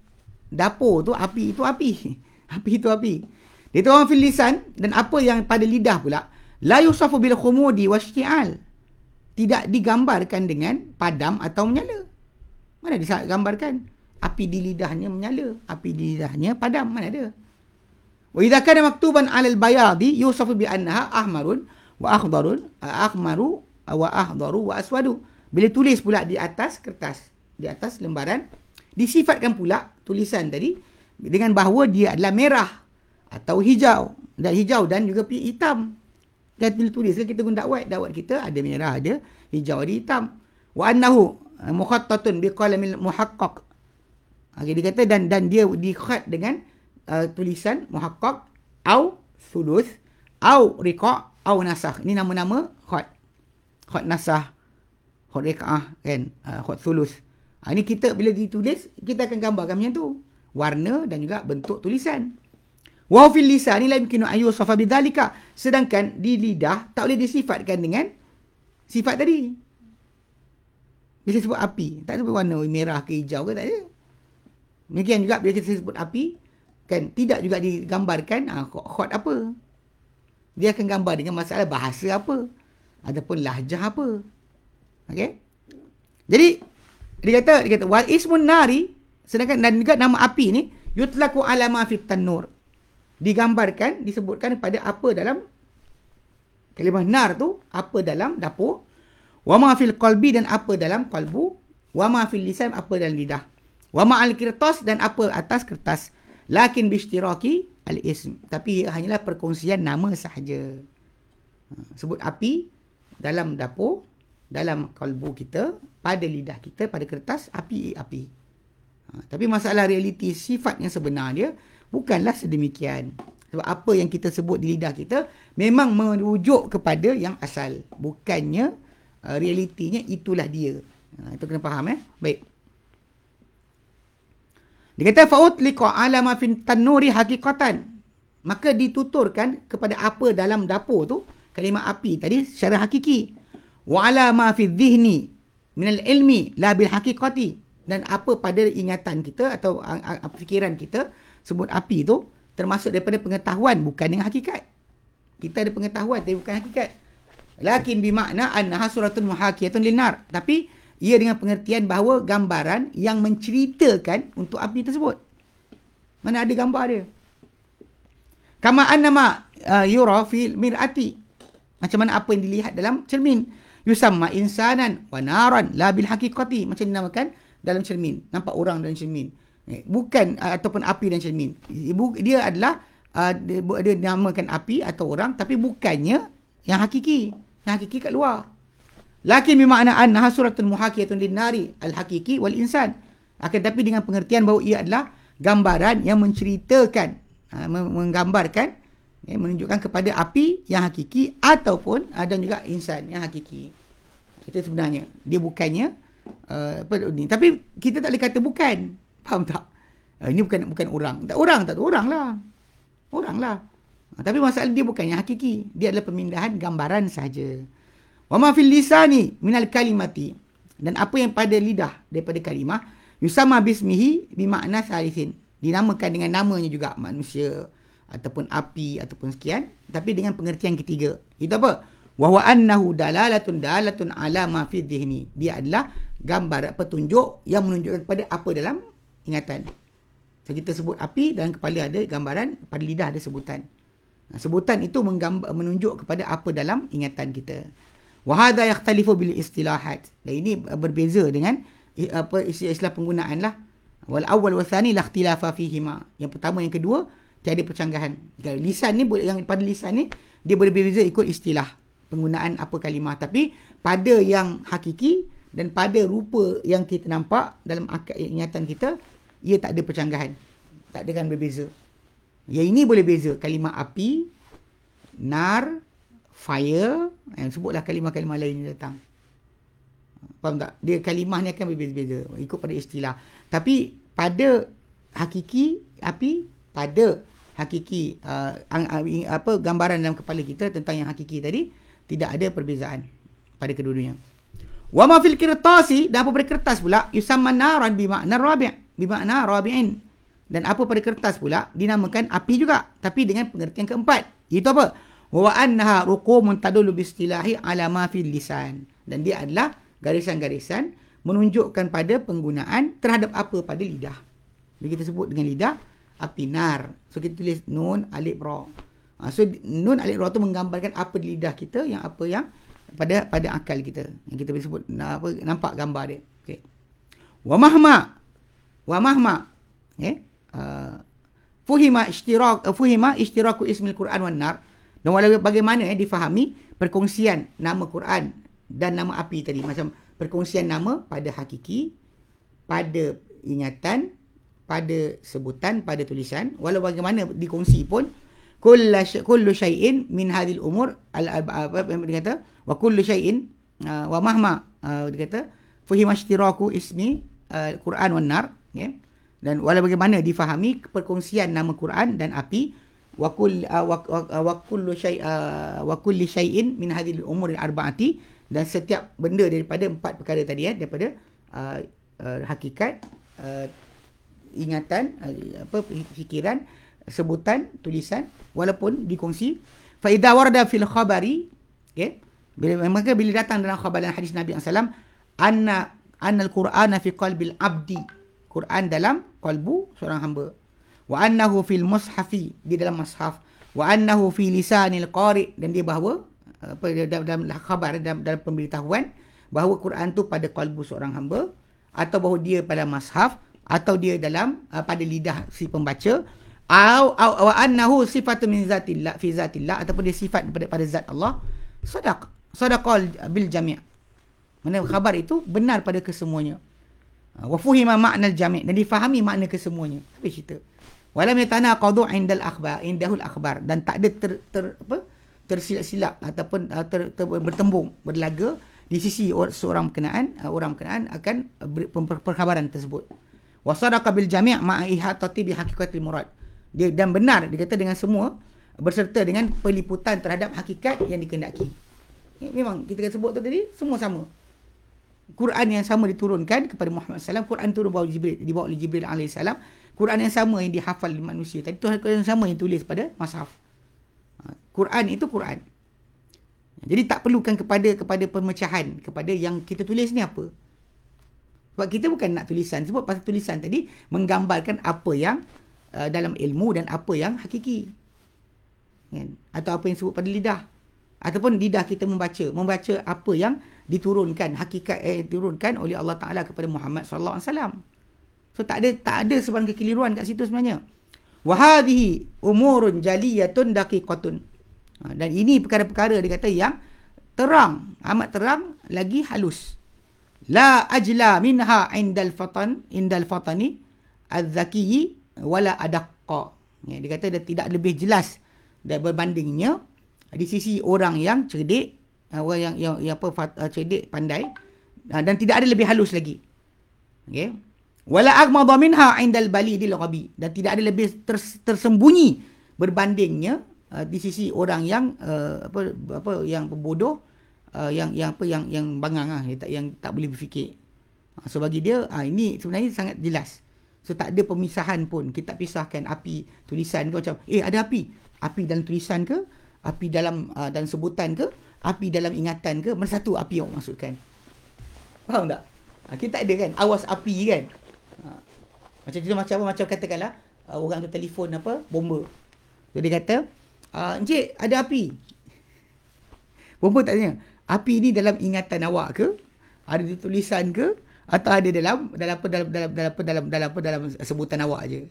dapur tu api itu api. Api itu api. Dia tu orang fil lisan dan apa yang pada lidah pula la yusafu bil khumudi wasyti'al. Tidak digambarkan dengan padam atau menyala. Mana digambarkan? Api di lidahnya menyala, api di lidahnya padam, mana ada? Wa idza kana maktuban 'alal bayadi yusafu bi annaha ahmarun wa akhdarun, ahmaru wa ahdaru wa aswadu. Bila tulis pula di atas kertas, di atas lembaran, disifatkan pula tulisan tadi dengan bahawa dia adalah merah atau hijau dan hijau dan juga hitam. Dan tulis kan kita guna dakwat, dakwat kita ada merah, ada hijau, ada hitam. Wa annahu eh, mukhattatun biqalamil muhaqqaq. Okay, dia kata dan dan dia dikhat dengan uh, tulisan muhaqqaq au sulus au riqa au nasakh. Ini nama-nama khat. Khat nasah, khat riqah kan, uh, khat sulus. Ha, ini kita bila ditulis, kita akan gambarkan macam tu warna dan juga bentuk tulisan. Wa fil lisan la yumkinu an yusafa bidzalika. Sedangkan di lidah tak boleh disifatkan dengan sifat tadi. Bila sebut api, tak sebut warna merah ke hijau ke tak ada. Demikian juga bila kita sebut api, kan tidak juga digambarkan ah hot apa. Dia akan gambar dengan masalah bahasa apa ataupun lahjah apa. Okey? Jadi dia kata dia kata wal ismun nari Sedangkan dan juga nama api ni yutlaku ala ma fi tanur. Digambarkan, disebutkan pada apa dalam kalimah nar tu, apa dalam dapur, wa ma fil qalbi dan apa dalam kalbu, wa ma fil lisan apa dalam lidah. Wa ma al kirtas dan apa atas kertas. Lakin bishtiraki al ism. Tapi hanyalah perkongsian nama sahaja. Ha, sebut api dalam dapur, dalam kalbu kita, pada lidah kita, pada kertas, api api. Ha, tapi masalah realiti sifat yang sebenar dia bukanlah sedemikian. Sebab apa yang kita sebut di lidah kita memang merujuk kepada yang asal. Bukannya uh, realitinya itulah dia. Ha, itu kena faham eh. Baik. Dia kata fa'utliqa ala ma fin tanuri haqiqatan. Maka dituturkan kepada apa dalam dapur tu kalimah api tadi secara hakiki. Wa ala ma fi dhihni min al-ilmi la bil haqiqati dan apa pada ingatan kita atau fikiran kita sebut api tu termasuk daripada pengetahuan bukan dengan hakikat. Kita ada pengetahuan tapi bukan hakikat. Lakin bimakna annaha suratun muhakiyatun linar. Tapi ia dengan pengertian bahawa gambaran yang menceritakan untuk api tersebut. Mana ada gambar dia. Kama annama uh, yura fi mir'ati. Macam mana apa yang dilihat dalam cermin. Yusamma insanan wa naran la bil haqiqati. Macam dinamakan dalam cermin. Nampak orang dalam cermin. Eh, bukan uh, ataupun api dan cermin. Dia adalah uh, dia, dia namakan api atau orang tapi bukannya yang hakiki. Yang hakiki kat luar. Lakin bermakna annaha suratun muhakiyatun linnari al-hakiki wal insan. Akan tapi dengan pengertian bahawa ia adalah gambaran yang menceritakan, uh, menggambarkan, ya, menunjukkan kepada api yang hakiki ataupun uh, juga insan yang hakiki. Itu sebenarnya. Dia bukannya uh, apa ni. Tapi kita tak boleh kata bukan. Faham tak? Uh, ini bukan bukan orang. Tak orang tak orang lah. Orang lah. Uh, tapi masalah dia bukan yang hakiki. Dia adalah pemindahan gambaran saja. Wa ma fil lisani minal kalimati. Dan apa yang pada lidah daripada kalimah yusama bismihi bimakna salisin. Dinamakan dengan namanya juga manusia ataupun api ataupun sekian tapi dengan pengertian ketiga. Itu apa? Wa huwa annahu dalalatun dalatun ala ma fi dhihni. Dia adalah gambar petunjuk yang menunjukkan kepada apa dalam ingatan. So, kita sebut api dan kepala ada gambaran, pada lidah ada sebutan. Sebutan itu menggambar, menunjuk kepada apa dalam ingatan kita. Wahada yakhtalifu bil istilahat. Dan ini berbeza dengan apa istilah penggunaan lah. Thani la ikhtilafa fihima. Yang pertama yang kedua tiada percanggahan. Lisan ni yang pada lisan ni dia berbeza ikut istilah penggunaan apa kalimah tapi pada yang hakiki dan pada rupa yang kita nampak dalam ingatan kita ia tak ada percanggahan. Tak ada kan berbeza. Yang ini boleh beza. Kalimah api nar fire yang sebutlah kalimah-kalimah lain yang datang. Faham tak? Dia kalimah ni akan berbeza-beza. Ikut pada istilah. Tapi pada hakiki api pada hakiki uh, apa gambaran dalam kepala kita tentang yang hakiki tadi tidak ada perbezaan pada kedua-duanya. Wa ma fil kirtasi dan apa pada kertas pula? Yusamma naran bi makna rabi' bi makna rabi'in. Dan apa pada kertas pula dinamakan api juga tapi dengan pengertian keempat. Itu apa? Wa annaha ruqumun tadullu bi istilahi ala ma fil lisan. Dan dia adalah garisan-garisan menunjukkan pada penggunaan terhadap apa pada lidah. Jadi kita sebut dengan lidah api nar. So kita tulis nun alif ra. Ha, so nun alif ra tu menggambarkan apa di lidah kita yang apa yang pada pada akal kita yang kita boleh sebut apa nampak gambar dia okey wa mahma wa mahma okey uh, fuhima ishtirak uh, fuhima ishtiraku ismil quran wan nar. Dan bagaimana eh, difahami perkongsian nama Quran dan nama api tadi. Macam perkongsian nama pada hakiki pada ingatan pada sebutan pada tulisan. Walau bagaimana dikongsi pun kullu syai'in min hadhil umur al apa dia kata? Wa kullu syai'in uh, wa mahma dia kata fuhi mashtiraku ismi uh, Quran wan nar ya. Dan walau bagaimana difahami perkongsian nama Quran dan api wa kull uh, wa, wa, wa kullu syai' uh, wa kulli syai'in min hadhil umur arba'ati. Dan setiap benda daripada empat perkara tadi ya daripada uh, uh, hakikat uh, ingatan uh, apa fikiran sebutan tulisan walaupun dikongsi. Fa idza warada fil khabari okey bila maka bila datang dalam khabar dan hadis Nabi sallam anna anna al-qur'ana fi qalbil abdi Quran dalam kalbu seorang hamba. Wa annahu fil mushafi di dalam mushaf. Wa annahu fi lisanil qari dan dia bahawa apa dalam, dalam khabar dalam, dalam pemberitahuan bahawa Quran tu pada kalbu seorang hamba atau bahawa dia pada mushaf atau dia dalam uh, pada lidah si pembaca au au wa annahu sifatu min zatillah fi zatillah ataupun dia sifat pada pada zat Allah sadaq sadaqal bil jami' mana khabar itu benar pada kesemuanya wa fuhima makna jami' dan difahami makna kesemuanya apa cerita Walam yatanaqadu indal akhbar, indahul akhbar dan tak ada ter, ter apa? tersilap-silap ataupun uh, ter, ter, bertembung, berlaga di sisi or, seorang berkenaan, uh, orang berkenaan akan uh, perkhabaran tersebut. Wasadaqa bil jami' ma'a ihatati bi haqiqatil murad. Dia dan benar dia kata dengan semua berserta dengan peliputan terhadap hakikat yang dikehendaki. Memang kita sebut tu tadi semua sama. Quran yang sama diturunkan kepada Muhammad SAW. Quran turun bawa Jibril, dibawa oleh Jibril AS. Quran yang sama yang dihafal oleh manusia. Tadi Tuhan yang sama yang tulis pada mashaf. Ha, Quran itu Quran. Jadi tak perlukan kepada kepada pemecahan kepada yang kita tulis ni apa. Sebab kita bukan nak tulisan. Sebab pasal tulisan tadi menggambarkan apa yang uh, dalam ilmu dan apa yang hakiki. Kan? Atau apa yang sebut pada lidah. Ataupun lidah kita membaca. Membaca apa yang diturunkan hakikat eh diturunkan oleh Allah Taala kepada Muhammad sallallahu alaihi wasallam. So tak ada tak ada sebarang kekeliruan kat situ sebenarnya. Wa hadhihi umurun jaliyatun daqiqatun. Ha, dan ini perkara-perkara dia kata yang terang, amat terang lagi halus. La ajla minha indal fatan indal fatani az-zaki wala adaqqa. Ya, dia kata dia tidak lebih jelas dan berbandingnya di sisi orang yang cerdik orang yang yang, yang apa uh, cerdik pandai uh, dan tidak ada lebih halus lagi. Okey wala aghmadha minha indal balidil ghabi. Dan tidak ada lebih ters, tersembunyi berbandingnya uh, di sisi orang yang uh, apa apa yang bodoh uh, yang yang apa yang yang bangang ah yang tak yang tak boleh berfikir. Uh, so bagi dia uh, ini sebenarnya sangat jelas. So tak ada pemisahan pun. Kita pisahkan api tulisan ke macam eh ada api? Api dalam tulisan ke? Api dalam uh, dalam sebutan ke api dalam ingatan ke? Mana satu api yang maksudkan? Faham tak? Ha, kita tak ada kan? Awas api kan? Ha. macam tu macam apa? Macam katakanlah uh, orang tu telefon apa? Bomba. So, dia kata uh, encik ada api. Bomba tanya api ni dalam ingatan awak ke? Ada di tulisan ke? Atau ada dalam dalam apa dalam dalam dalam apa dalam dalam apa dalam sebutan awak aje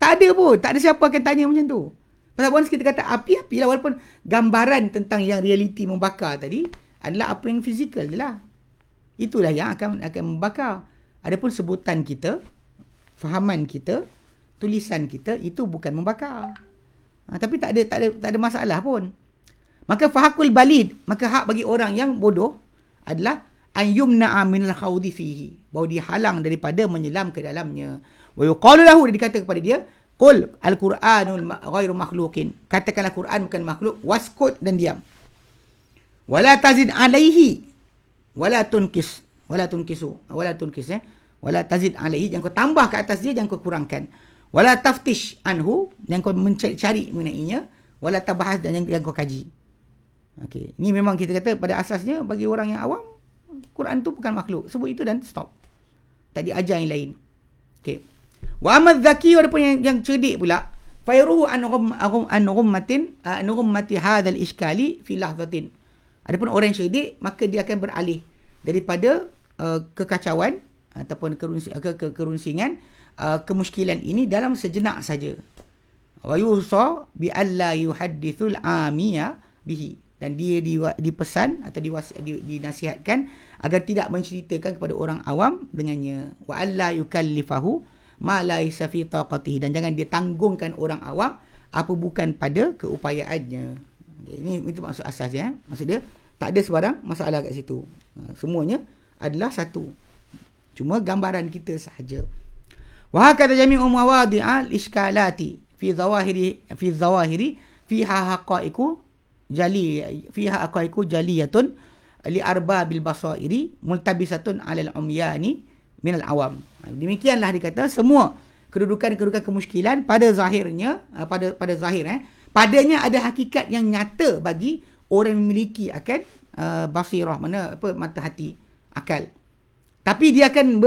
tak ada pun. Tak ada siapa akan tanya macam tu Pasal once kita kata api-api lah walaupun gambaran tentang yang realiti membakar tadi adalah apa yang fizikal je lah. Itulah yang akan akan membakar. Adapun sebutan kita, fahaman kita, tulisan kita itu bukan membakar. Ha, tapi tak ada tak ada tak ada masalah pun. Maka fahakul balid, maka hak bagi orang yang bodoh adalah ayyumna minal khawdi fihi. Bahawa dihalang daripada menyelam ke dalamnya. Wa yuqalu lahu dikata kepada dia, Qul al-Quranul ghairu makhluqin. Katakanlah Quran bukan makhluk, waskut dan diam. Wala tazid alaihi wala tunkis wala tunkisu. Wala tunkis eh. Wala tazid alaihi jangan kau tambah ke atas dia jangan kau kurangkan. Wala taftish anhu jangan kau mencari mengenainya. Wala tabahas dan jangan kau kaji. Okey. Ini memang kita kata pada asasnya bagi orang yang awam Quran tu bukan makhluk. Sebut itu dan stop. Tak diajar yang lain. Okey Wa amad zaki walaupun yang, yang cerdik pula fayruhu an rum an rummatin an rummati hadzal iskali fi lahzatin. Adapun orang cerdik maka dia akan beralih daripada uh, kekacauan ataupun kerunsi, ke, ke, kerunsingan uh, kemuskilan ini dalam sejenak saja. Wa yusa bi alla yuhaddithul amiya bihi dan dia di, dipesan atau diwas, di, dinasihatkan agar tidak menceritakan kepada orang awam dengannya wa alla yukallifahu ma laisa fi taqatihi dan jangan dia tanggungkan orang awam apa bukan pada keupayaannya. Ini itu maksud asasnya. Eh? Maksud dia tak ada sebarang masalah kat situ. Ha, semuanya adalah satu. Cuma gambaran kita sahaja. Wa hakata jami'u mawadi'al iskalati fi zawahiri fi zawahiri fiha haqaiqu jali fiha haqaiqu jaliyatun li arbabil basairi multabisatun 'alal umyani minal awam. Demikianlah dikata semua kedudukan-kedudukan kemuskilan pada zahirnya ha, pada pada zahir eh padanya ada hakikat yang nyata bagi orang yang memiliki akan uh, basirah mana apa mata hati akal. Tapi dia akan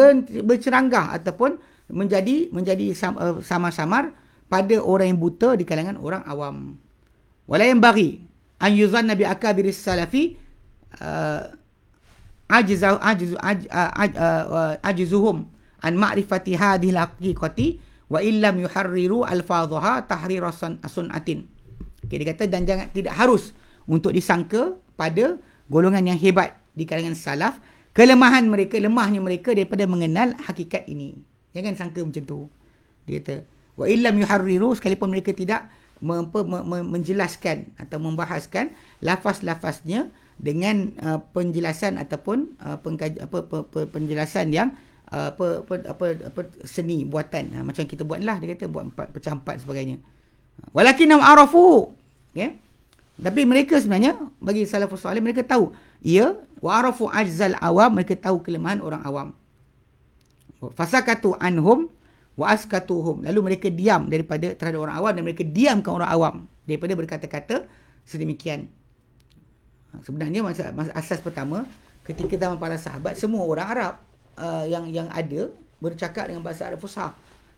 berceranggah ataupun menjadi menjadi uh, samar-samar pada orang yang buta di kalangan orang awam. Wala yang bagi an yuzanna bi akabiris salafi uh, ajzah ajzu ajzuhum an ma'rifati hadhihi al-haqiqati wa illam yuharriru alfadhaha tahrir sunatin. Okay, dia kata dan jangan tidak harus untuk disangka pada golongan yang hebat di kalangan salaf kelemahan mereka lemahnya mereka daripada mengenal hakikat ini. Jangan sangka macam tu. Dia kata Wa illam yuharriru sekalipun mereka tidak menjelaskan atau membahaskan lafaz-lafaznya dengan uh, penjelasan ataupun uh, apa, apa, apa, penjelasan yang apa, apa, apa, apa, seni buatan. Uh, macam kita buatlah, dia kata buat empat, pecah empat sebagainya. Walakin nam arafu. Okay? Tapi mereka sebenarnya, bagi salafus salih, mereka tahu. Ya, wa arafu ajzal awam, mereka tahu kelemahan orang awam. Fasakatu anhum, wa askatuhum lalu mereka diam daripada terhadap orang awam dan mereka diamkan orang awam daripada berkata-kata sedemikian ha, sebenarnya masa, masa asas pertama ketika zaman para sahabat semua orang Arab uh, yang yang ada bercakap dengan bahasa Arab Fusha.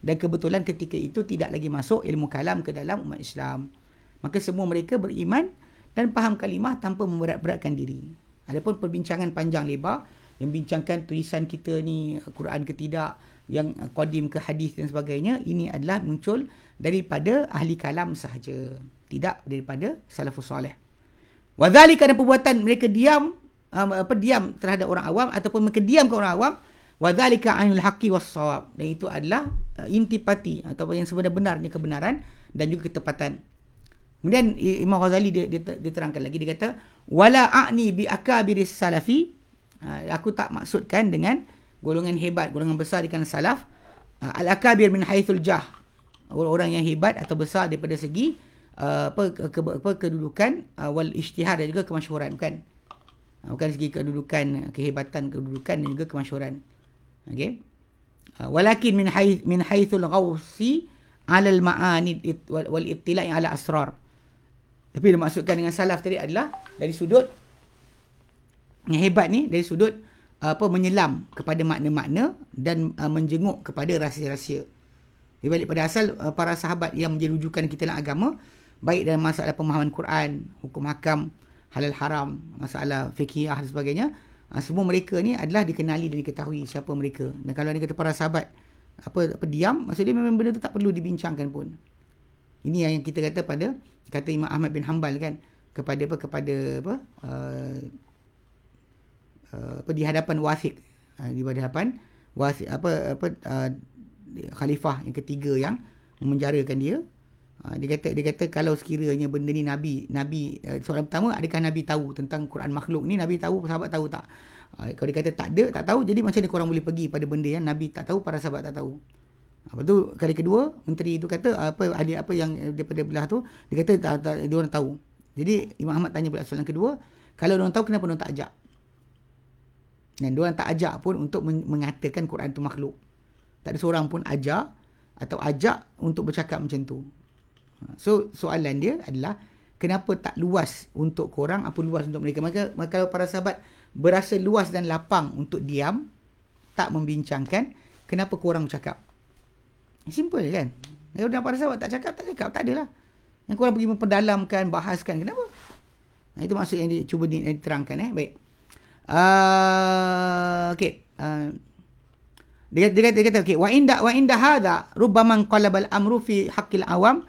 Dan kebetulan ketika itu tidak lagi masuk ilmu kalam ke dalam umat Islam. Maka semua mereka beriman dan faham kalimah tanpa memberat-beratkan diri. Adapun perbincangan panjang lebar yang bincangkan tulisan kita ni Quran ke tidak yang qadim ke hadis dan sebagainya ini adalah muncul daripada ahli kalam sahaja. Tidak daripada salafus soleh wadzalika dan perbuatan mereka diam apa diam terhadap orang awam ataupun mereka diam ke orang awam wadzalika ainul haqqi was shawab dan itu adalah uh, intipati atau yang sebenar-benarnya kebenaran dan juga ketepatan kemudian Imam Ghazali dia, dia, dia terangkan lagi dia kata wala a'ni bi akabiris salafi uh, aku tak maksudkan dengan golongan hebat, golongan besar di kalangan salaf. Uh, Al-akabir min haithul jah. Orang-orang yang hebat atau besar daripada segi uh, apa, ke, apa, kedudukan uh, wal ijtihad dan juga kemasyhuran. Bukan, bukan segi kedudukan, kehebatan, kedudukan dan juga kemasyhuran. Okay. Uh, walakin min, hayth, min haithul ghawsi ala al-ma'ani wal ibtila'i ala asrar. Tapi dia maksudkan dengan salaf tadi adalah dari sudut yang hebat ni, dari sudut apa menyelam kepada makna-makna dan uh, menjenguk kepada rahsia-rahsia. Di balik pada asal uh, para sahabat yang menjadi rujukan kita dalam agama baik dalam masalah pemahaman Quran, hukum hakam, halal haram, masalah fikih dan sebagainya, uh, semua mereka ni adalah dikenali dan diketahui siapa mereka. Dan kalau ni kata para sahabat apa apa diam, maksudnya memang benda tu tak perlu dibincangkan pun. Ini yang kita kata pada kata Imam Ahmad bin Hanbal kan kepada apa kepada apa uh, Uh, apa di hadapan wasik uh, di hadapan wasik apa apa uh, khalifah yang ketiga yang memenjarakan dia uh, dia kata dia kata kalau sekiranya benda ni nabi nabi uh, soalan pertama adakah nabi tahu tentang Quran makhluk ni? Nabi tahu sahabat tahu tak? Uh, kalau dia kata tak ada tak tahu jadi macam mana korang boleh pergi pada benda yang nabi tak tahu para sahabat tak tahu? Apa tu kali kedua menteri itu kata apa ada apa yang daripada belah tu dia kata tak, tak dia orang tahu. Jadi Imam Ahmad tanya pula soalan kedua kalau orang tahu kenapa orang tak ajak? Dan dia tak ajak pun untuk mengatakan Quran itu makhluk. Tak ada seorang pun ajak atau ajak untuk bercakap macam tu. So soalan dia adalah kenapa tak luas untuk korang apa luas untuk mereka. Maka, maka kalau para sahabat berasa luas dan lapang untuk diam, tak membincangkan, kenapa korang bercakap? Simple kan? Kalau para sahabat tak cakap, tak cakap. Tak adalah. Yang korang pergi memperdalamkan, bahaskan. Kenapa? Nah, itu maksud yang dia cuba diterangkan. Eh? Baik. Uh, okay. Uh, dia, dia, dia kata, okay. Wa inda, wa inda hadha rubbaman qalabal amru fi haqqil awam.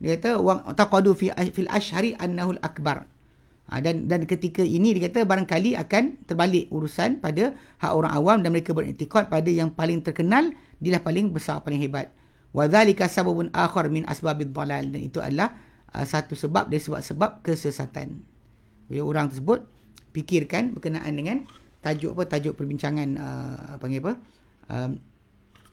Dia kata, taqadu fi fil ashari annahul akbar. Ha, dan dan ketika ini dia kata barangkali akan terbalik urusan pada hak orang awam dan mereka beriktikad pada yang paling terkenal dia paling besar paling hebat. Wa dzalika sababun akhar min asbabid dhalal dan itu adalah uh, satu sebab dari sebab-sebab kesesatan. Jadi orang tersebut fikirkan berkenaan dengan tajuk apa tajuk perbincangan uh, apa panggil apa uh,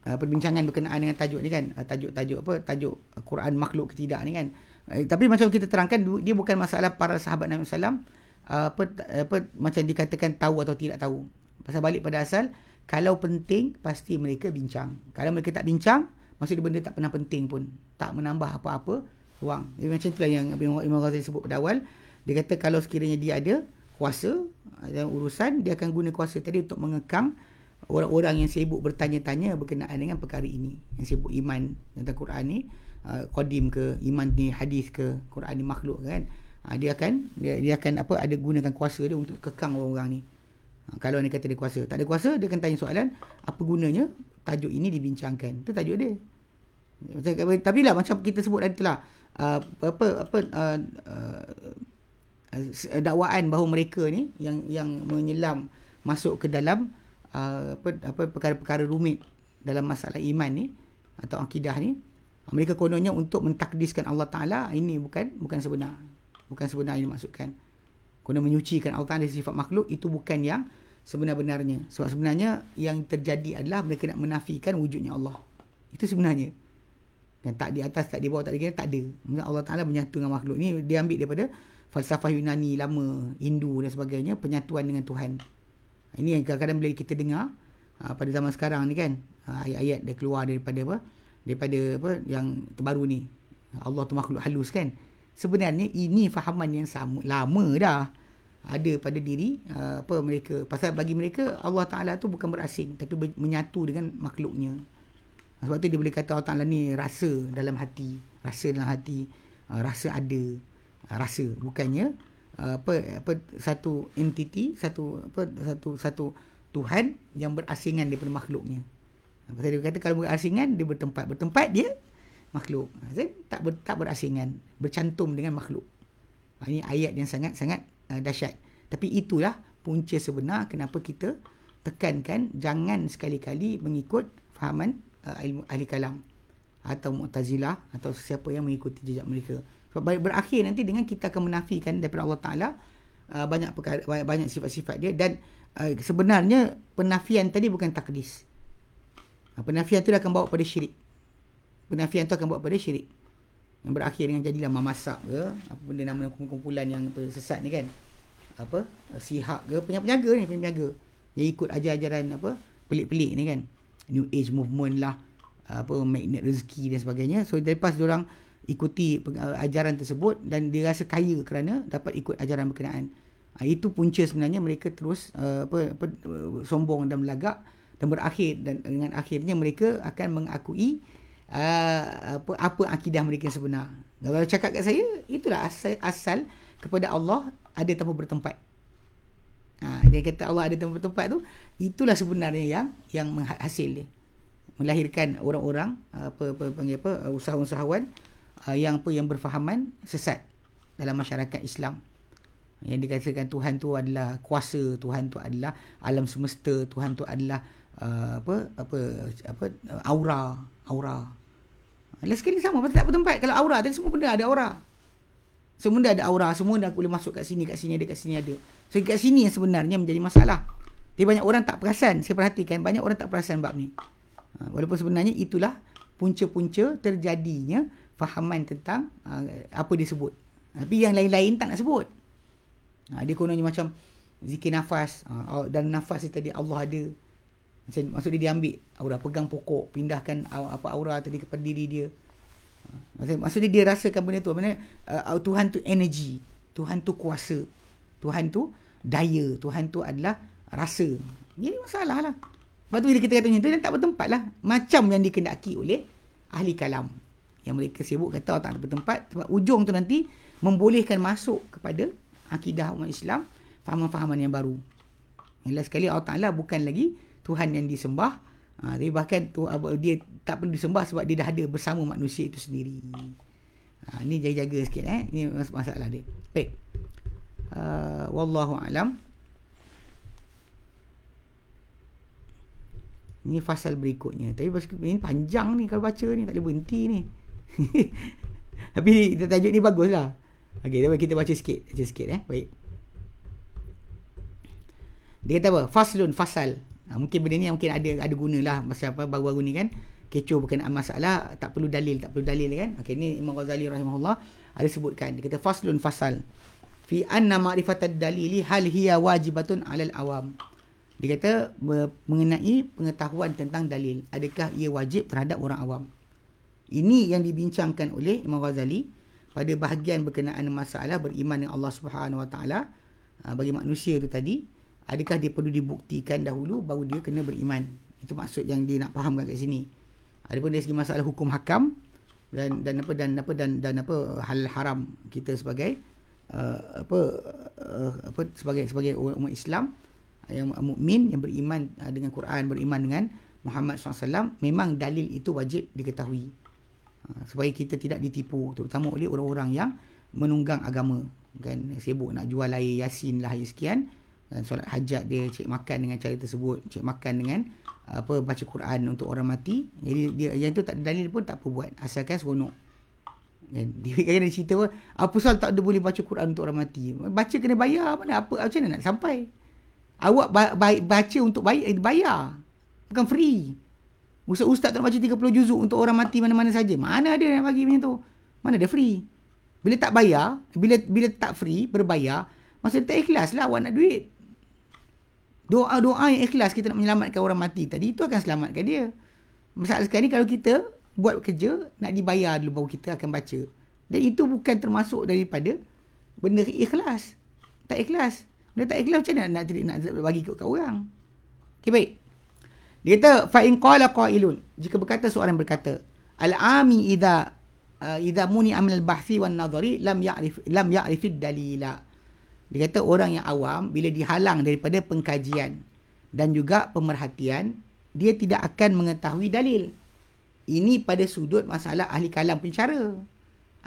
uh, perbincangan berkenaan dengan tajuk ni kan. Uh, tajuk-tajuk apa? Tajuk Quran makhluk ke tidak ni kan. Uh, tapi macam kita terangkan dia bukan masalah para sahabat Nabi sallam uh, apa apa macam dikatakan tahu atau tidak tahu. Pasal balik pada asal kalau penting pasti mereka bincang. Kalau mereka tak bincang maksudnya benda tak pernah penting pun. Tak menambah apa-apa ruang jadi macam itulah yang Imam Ghazali sebut pada awal. Dia kata kalau sekiranya dia ada kuasa dan urusan dia akan guna kuasa tadi untuk mengekang orang-orang yang sibuk bertanya-tanya berkenaan dengan perkara ini. Yang sibuk iman tentang Quran ni uh, qadim ke iman ni hadis ke Quran ni makhluk kan. Uh, dia akan dia, dia akan apa ada gunakan kuasa dia untuk kekang orang-orang ni. Uh, kalau ni kata dia kuasa. Tak ada kuasa dia akan tanya soalan apa gunanya tajuk ini dibincangkan? Itu tajuk dia. Tapi lah macam kita sebut tadi lah uh, apa apa uh, uh, dakwaan bahawa mereka ni yang yang menyelam masuk ke dalam uh, apa apa perkara-perkara rumit dalam masalah iman ni atau akidah ni Mereka kononnya untuk mentakdiskan Allah Ta'ala, ini bukan bukan sebenar. Bukan sebenar ini maksudkan. Konon menyucikan Allah Ta'ala sifat makhluk, itu bukan yang sebenar-benarnya. Sebab sebenarnya yang terjadi adalah mereka nak menafikan wujudnya Allah. Itu sebenarnya. Dan tak di atas, tak di bawah, tak di kiri, tak ada. Allah Ta'ala menyatu dengan makhluk. Ini dia ambil daripada falsafah Yunani lama, Hindu dan sebagainya, penyatuan dengan Tuhan. Ini yang kadang-kadang bila kita dengar, uh, pada zaman sekarang ni kan, uh, ayat-ayat dia keluar daripada apa, daripada apa? Yang terbaru ni. Allah tu makhluk halus kan? Sebenarnya ini fahaman yang sama lama dah ada pada diri uh, apa mereka. Pasal bagi mereka Allah Taala tu bukan berasing tapi menyatu dengan makhluknya. Sebab tu dia boleh kata Allah Taala ni rasa dalam hati rasa dalam hati uh, rasa ada uh, rasa. Bukannya apa apa satu entiti satu apa satu satu Tuhan yang berasingan daripada makhluknya Pasal dia kata kalau berasingan dia bertempat. Bertempat dia makhluk. Pasal tak ber, tak berasingan, bercantum dengan makhluk. Ini ayat yang sangat-sangat uh, dahsyat. Tapi itulah punca sebenar kenapa kita tekankan jangan sekali-kali mengikut fahaman uh, ilmu ahli kalam atau mu'tazilah atau siapa yang mengikuti jejak mereka. Sebab berakhir nanti dengan kita akan menafikan daripada Allah Taala uh, banyak perkara, banyak sifat-sifat dia dan uh, sebenarnya penafian tadi bukan takdis. Ha, penafian tu akan bawa pada syirik. Penafian tu akan bawa pada syirik. Yang berakhir dengan jadilah mamasak ke. Apa benda nama kumpulan yang sesat ni kan. Apa? Sihak ke. Penyaga ni. Penyaga. Yang ikut ajar-ajaran apa. Pelik-pelik ni kan. New Age Movement lah. Apa magnet rezeki dan sebagainya. So lepas orang ikuti ajaran tersebut. Dan dia rasa kaya kerana dapat ikut ajaran berkenaan. Ha, itu punca sebenarnya mereka terus uh, apa, apa, sombong dan melagak dan berakhir dan dengan akhirnya mereka akan mengakui uh, apa apa akidah mereka sebenar. Kalau cakap kat saya, itulah asal, asal kepada Allah ada tanpa bertempat. Ha, dia kata Allah ada tanpa bertempat tu, itulah sebenarnya yang yang menghasil dia. Melahirkan orang-orang apa apa panggil apa usahawan-usahawan uh, yang apa yang berfahaman sesat dalam masyarakat Islam. Yang dikatakan Tuhan tu adalah kuasa, Tuhan tu adalah alam semesta, Tuhan tu adalah uh, apa apa apa aura aura. Last sekali sama pasal tak bertempat kalau aura tadi semua benda ada aura. Semua benda ada aura semua dah boleh masuk kat sini kat sini ada kat sini ada. So kat sini yang sebenarnya menjadi masalah. Tapi banyak orang tak perasan. Saya perhatikan banyak orang tak perasan bab ni. Uh, walaupun sebenarnya itulah punca-punca terjadinya fahaman tentang uh, apa disebut tapi yang lain-lain tak nak sebut uh, dia kononnya macam zikir nafas uh, dan nafas tadi Allah ada macam maksud dia dia ambil aura pegang pokok, pindahkan apa aura tadi kepada diri dia. Maksud, maksud dia dia rasakan benda tu. Maksudnya uh, Tuhan tu energi, Tuhan tu kuasa, Tuhan tu daya, Tuhan tu adalah rasa. Ini masalah lah. Lepas tu bila kita kata macam tu, dia tak bertempat lah. Macam yang dikendaki oleh ahli kalam. Yang mereka sibuk kata oh, tak ada bertempat. Sebab ujung tu nanti membolehkan masuk kepada akidah umat Islam, fahaman-fahaman yang baru. Yang sekali Allah Ta'ala bukan lagi Tuhan yang disembah. Ha, tapi bahkan tu, dia tak perlu disembah sebab dia dah ada bersama manusia itu sendiri. Ha, ini jaga-jaga sikit. Eh. Ini masalah dia. Baik. Uh, Wallahu alam. Ini fasal berikutnya. Tapi ini panjang ni kalau baca ni. Tak boleh berhenti ni. Tapi tajuk ni bagus lah. Okey, kita baca sikit. Baca sikit eh. Baik. Dia kata apa? Faslun, fasal. Ha, mungkin benda ni mungkin ada ada gunalah masa apa baru-baru ni kan. Kecoh berkenaan masalah tak perlu dalil, tak perlu dalil kan. Okey ni Imam Ghazali rahimahullah ada sebutkan. Dia kata faslun fasal fi anna ma'rifatad dalili hal hiya wajibatun 'alal awam. Dia kata mengenai pengetahuan tentang dalil, adakah ia wajib terhadap orang awam? Ini yang dibincangkan oleh Imam Ghazali pada bahagian berkenaan masalah beriman dengan Allah Subhanahu Wa Taala ha, bagi manusia itu tadi adakah dia perlu dibuktikan dahulu baru dia kena beriman? Itu maksud yang dia nak fahamkan kat sini. Adapun dari segi masalah hukum hakam dan dan apa dan apa dan dan apa hal haram kita sebagai uh, apa uh, apa sebagai sebagai umat Islam yang mukmin yang beriman uh, dengan Quran beriman dengan Muhammad SAW memang dalil itu wajib diketahui supaya kita tidak ditipu terutama oleh orang-orang yang menunggang agama kan sibuk nak jual air yasin lah sekian Dan solat hajat dia cek makan dengan cara tersebut, cek makan dengan apa baca Quran untuk orang mati. Jadi dia yang tu tak ada dalil pun tak apa buat. Asalkan seronok. Dan dia kata cerita pun, apa soal tak ada boleh baca Quran untuk orang mati. Baca kena bayar mana apa macam mana nak sampai. Awak ba- ba- baca untuk bayar, bayar. Bukan free. Ustaz-ustaz tak baca 30 juzuk untuk orang mati mana-mana saja. Mana ada yang bagi macam tu? Mana ada free? Bila tak bayar, bila bila tak free, berbayar, masa tak ikhlas lah awak nak duit. Doa-doa yang ikhlas kita nak menyelamatkan orang mati tadi, itu akan selamatkan dia. Masalah sekarang ni kalau kita buat kerja, nak dibayar dulu baru kita akan baca. Dan itu bukan termasuk daripada benda ikhlas. Tak ikhlas. Benda tak ikhlas macam mana nak, nak, nak bagi ke orang. Okay, baik. Dia kata, fa'in qala qailun. Jika berkata seorang berkata, Al-ami idha uh, idha muni amal bahthi wan nadhari lam ya'rif lam ya'rifid dalila. Dia kata orang yang awam bila dihalang daripada pengkajian dan juga pemerhatian, dia tidak akan mengetahui dalil. Ini pada sudut masalah ahli kalam pencara.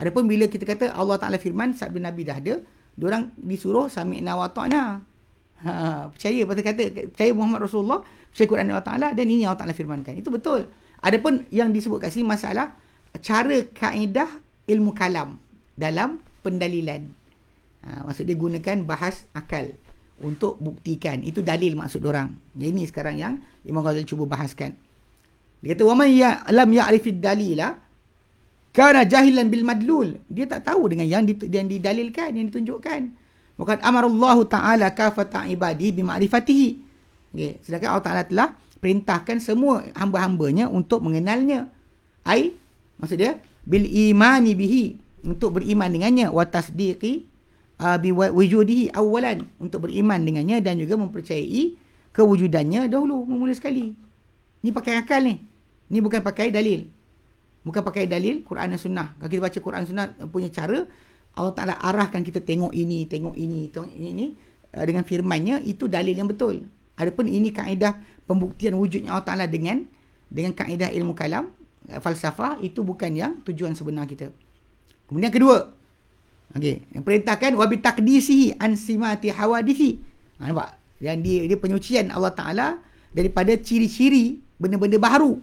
Adapun bila kita kata Allah Ta'ala firman, sabda Nabi dah ada, orang disuruh sami'na wa ta'na. Ha, percaya pasal kata percaya Muhammad Rasulullah, percaya Quran Allah Ta'ala dan ini Allah Ta'ala firmankan. Itu betul. Adapun yang disebut kat sini masalah cara kaedah ilmu kalam dalam pendalilan. Ha, maksud dia gunakan bahas akal untuk buktikan. Itu dalil maksud orang. Ini sekarang yang Imam Ghazali cuba bahaskan. Dia kata, وَمَنْ ya, lam يَعْرِفِ الدَّلِيلَ كَانَ جَهِلًا بِالْمَدْلُولِ Dia tak tahu dengan yang, yang didalilkan, yang ditunjukkan. Bukan Allah ta'ala kafata ibadi bima'rifatihi. Okay. Sedangkan Allah ta'ala telah perintahkan semua hamba-hambanya untuk mengenalnya. Ai, maksud dia, bil imani bihi. Untuk beriman dengannya. Wa tasdiqi uh, biwujudihi awalan untuk beriman dengannya dan juga mempercayai kewujudannya dahulu memula sekali. Ni pakai akal ni. Ni bukan pakai dalil. Bukan pakai dalil Quran dan Sunnah. Kalau kita baca Quran dan Sunnah punya cara Allah Taala arahkan kita tengok ini, tengok ini, tengok ini, ini uh, dengan firman-Nya itu dalil yang betul. Adapun ini kaedah pembuktian wujudnya Allah Taala dengan dengan kaedah ilmu kalam, uh, falsafah itu bukan yang tujuan sebenar kita. Kemudian kedua, Okey, yang perintahkan wa bitaqdisihi an simati hawadithi. Ha, nampak? Yang dia dia penyucian Allah Taala daripada ciri-ciri benda-benda baru.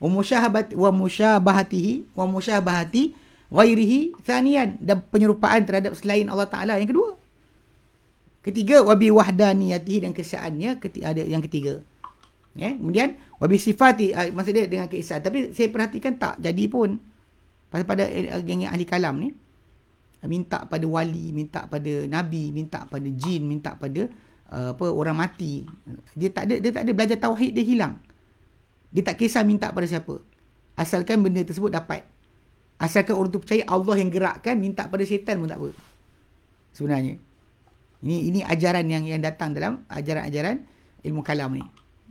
Wa musyahabat wa musyabahatihi wa musyabahati ghairihi thaniyan dan penyerupaan terhadap selain Allah Taala yang kedua. Ketiga wa bi wahdaniyatihi dan kesaannya ketiga ada yang ketiga. Ya, kemudian wa bi sifati uh, maksud dia dengan keesaan tapi saya perhatikan tak jadi pun pada pada yang ahli kalam ni minta pada wali, minta pada nabi, minta pada jin, minta pada uh, apa orang mati. Dia tak ada dia tak ada belajar tauhid dia hilang. Dia tak kisah minta pada siapa. Asalkan benda tersebut dapat. Asalkan orang tu percaya Allah yang gerakkan, minta pada syaitan pun tak apa. Sebenarnya. Ini ini ajaran yang yang datang dalam ajaran-ajaran ilmu kalam ni.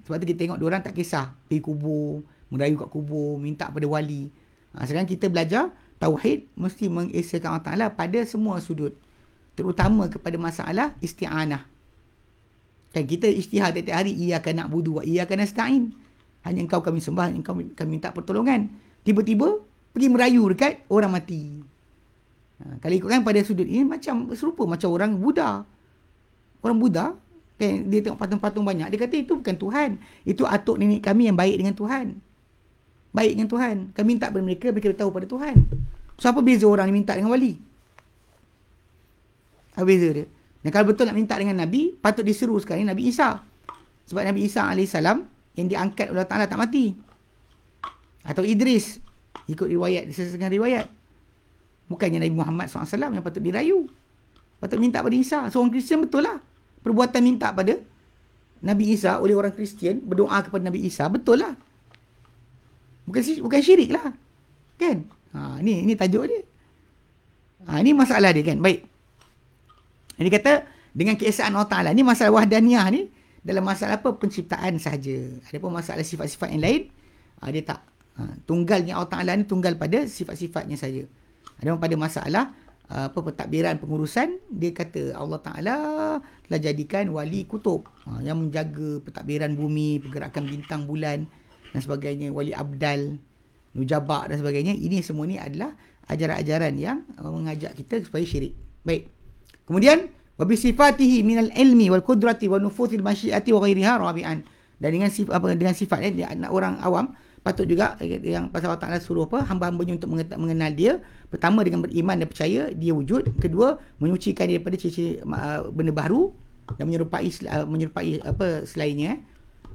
Sebab tu kita tengok orang tak kisah pergi kubur, merayu kat kubur, minta pada wali. Ha, sekarang kita belajar tauhid mesti mengesakan Allah Taala pada semua sudut. Terutama kepada masalah isti'anah. Kan kita istihad tiap hari ia akan nak budu ia akan nasta'in. Hanya engkau kami sembah engkau kami minta pertolongan. Tiba-tiba pergi merayu dekat orang mati. Ha, kalau ikutkan pada sudut ini macam serupa macam orang Buddha orang Buddha kan dia tengok patung-patung banyak dia kata itu bukan Tuhan itu atuk nenek kami yang baik dengan Tuhan baik dengan Tuhan. Kami minta kepada mereka, mereka tahu pada Tuhan. So, apa beza orang yang minta dengan wali? Apa beza dia? Dan kalau betul nak minta dengan Nabi, patut diseru sekali Nabi Isa. Sebab Nabi Isa AS yang diangkat oleh Ta'ala tak mati. Atau Idris. Ikut riwayat, disesuaikan riwayat. Bukannya Nabi Muhammad SAW yang patut dirayu. Patut minta pada Isa. Seorang Kristian betul lah. Perbuatan minta pada Nabi Isa oleh orang Kristian, berdoa kepada Nabi Isa, betul lah. Bukan bukan syirik lah. Kan? Ha, ni, ni tajuk dia. Ha, ni masalah dia kan. Baik. Dia kata, dengan keesaan Allah Ta'ala. Ni masalah wahdaniyah ni. Dalam masalah apa? Penciptaan sahaja. Ada pun masalah sifat-sifat yang lain. Ha, dia tak. Ha, tunggalnya Allah Ta'ala ni tunggal pada sifat-sifatnya saja. Ada pun pada masalah apa pentadbiran pengurusan. Dia kata Allah Ta'ala telah jadikan wali kutub. Ha, yang menjaga pentadbiran bumi, pergerakan bintang bulan dan sebagainya, wali abdal, nujabak dan sebagainya. Ini semua ni adalah ajaran-ajaran yang uh, mengajak kita supaya syirik. Baik. Kemudian wa bi sifatihi min al-ilmi wal qudrati wa nufuthil masyiati wa ghairiha rabi'an dan dengan sifat apa dengan sifat eh, dia orang awam patut juga eh, yang pasal Allah Taala suruh apa hamba-hambanya untuk mengenal dia. Pertama dengan beriman dan percaya dia wujud. Kedua menyucikan dia daripada ciri-ciri uh, benda baru dan menyerupai uh, menyerupai apa selainnya.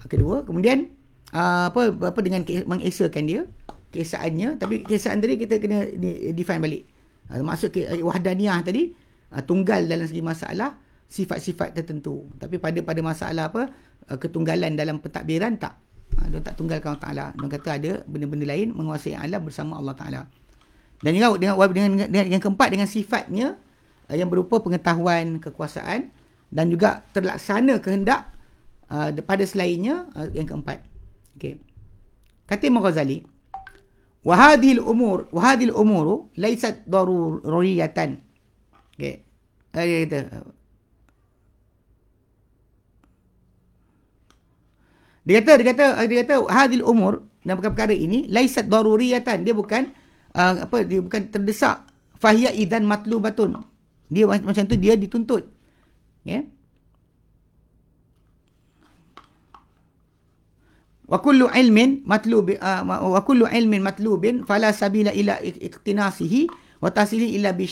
Kedua kemudian uh, apa apa dengan mengesakan dia keesaannya. Tapi keesaan tadi kita kena define balik. Uh, maksud ke wahdaniyah tadi uh, tunggal dalam segi masalah sifat-sifat tertentu. Tapi pada pada masalah apa uh, ketunggalan dalam pentadbiran tak uh, dia tak tunggalkan Allah Taala. Dia kata ada benda-benda lain menguasai alam bersama Allah Taala. Dan juga dengan, dengan, dengan yang keempat dengan sifatnya uh, yang berupa pengetahuan kekuasaan dan juga terlaksana kehendak uh, pada selainnya uh, yang keempat. Okey. Kata Imam Ghazali wa hadhihi al-umur wa hadhihi al-umur laysat daruriyatan. Okay. Dia kata, dia kata, dia kata, dia kata, hadil umur, dan perkara-perkara ini, laisat daruriyatan. Dia bukan, uh, apa, dia bukan terdesak. Fahiyya idan matlubatun. Dia macam tu, dia dituntut. Ya. Yeah. Wa kullu ilmin matlub uh, wa kullu ilmin matlubin fala sabila ila iqtinasihi wa tasili illa bi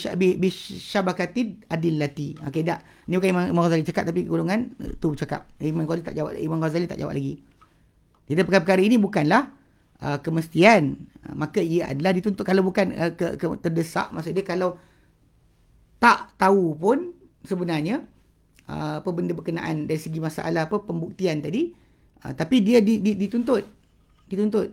syabakatid adillati. Okey dak ni bukan Imam, Ghazali cakap tapi golongan eh, tu cakap. Imam Ghazali tak jawab Imam Ghazali tak jawab lagi. Jadi perkara-perkara ini bukanlah uh, kemestian. Maka ia adalah dituntut kalau bukan uh, ke, ke, terdesak. Maksud dia kalau tak tahu pun sebenarnya uh, apa benda berkenaan dari segi masalah apa pembuktian tadi uh, tapi dia di, di, dituntut. Dituntut.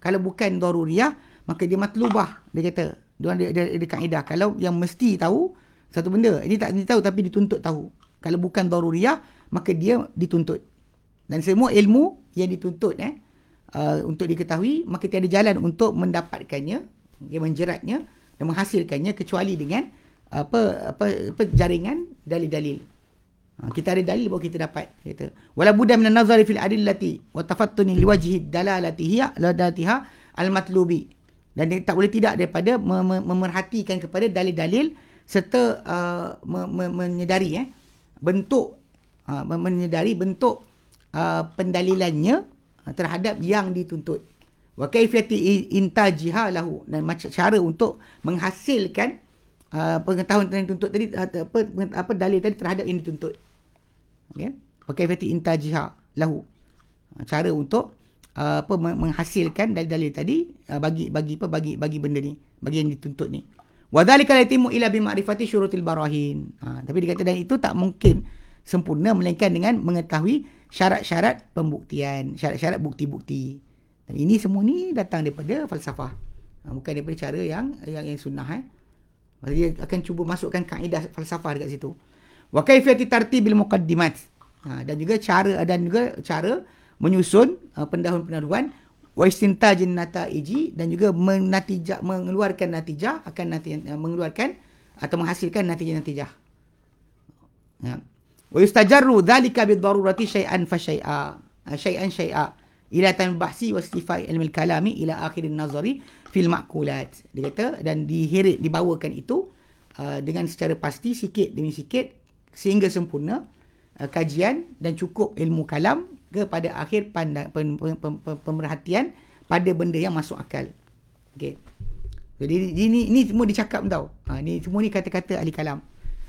Kalau bukan daruriyah maka dia matlubah dia kata dia ada, ada, ada kaedah. Kalau yang mesti tahu satu benda, ini tak tahu tapi dituntut tahu. Kalau bukan daruriyah, maka dia dituntut. Dan semua ilmu yang dituntut eh, uh, untuk diketahui, maka tiada jalan untuk mendapatkannya, okay, menjeratnya dan menghasilkannya kecuali dengan apa apa apa jaringan dalil-dalil. Ha, kita ada dalil baru kita dapat kata. Wala budda min an-nazari fil adillati wa tafattuni liwajhi dalalatiha ladatiha al-matlubi dan dia tak boleh tidak daripada memerhatikan kepada dalil-dalil serta uh, menyedari eh bentuk uh, menyedari bentuk uh, pendalilannya uh, terhadap yang dituntut. Wa kaifiyati intajiha lahu. Dan macam cara untuk menghasilkan uh, pengetahuan yang dituntut tadi uh, apa apa dalil tadi terhadap yang dituntut. Okey wa kaifiyati intajiha lahu. Cara untuk uh, apa menghasilkan dalil-dalil tadi uh, bagi bagi apa bagi bagi benda ni bagi yang dituntut ni. Wadzalika latimu ila bi ma'rifati syurutil barahin. Ha, tapi dia kata dan itu tak mungkin sempurna melainkan dengan mengetahui syarat-syarat pembuktian syarat-syarat bukti-bukti. Dan ini semua ni datang daripada falsafah. Ha, bukan daripada cara yang yang yang sunnah eh. Dia akan cuba masukkan kaedah falsafah dekat situ. Wa kaifiyati tartibil muqaddimat. Ha, dan juga cara dan juga cara menyusun uh, pendahuluan-pendahuluan wa istintajin nataiji dan juga menatijah mengeluarkan natijah akan nanti uh, mengeluarkan atau menghasilkan natijah-natijah. Ya. Wa yustajarru dhalika bi darurati syai'an fa syai'a uh, syai'an syai'a ila tan bahsi wa istifai ilmi kalami ila akhir nazari fil ma'kulat. Dia kata dan dihirit dibawakan itu uh, dengan secara pasti sikit demi sikit sehingga sempurna uh, kajian dan cukup ilmu kalam kepada akhir pandang pem, pem, pem, pem, pemerhatian pada benda yang masuk akal. Okey. Jadi ini ini semua dicakap tau. Ha ni semua ni kata-kata ahli kalam.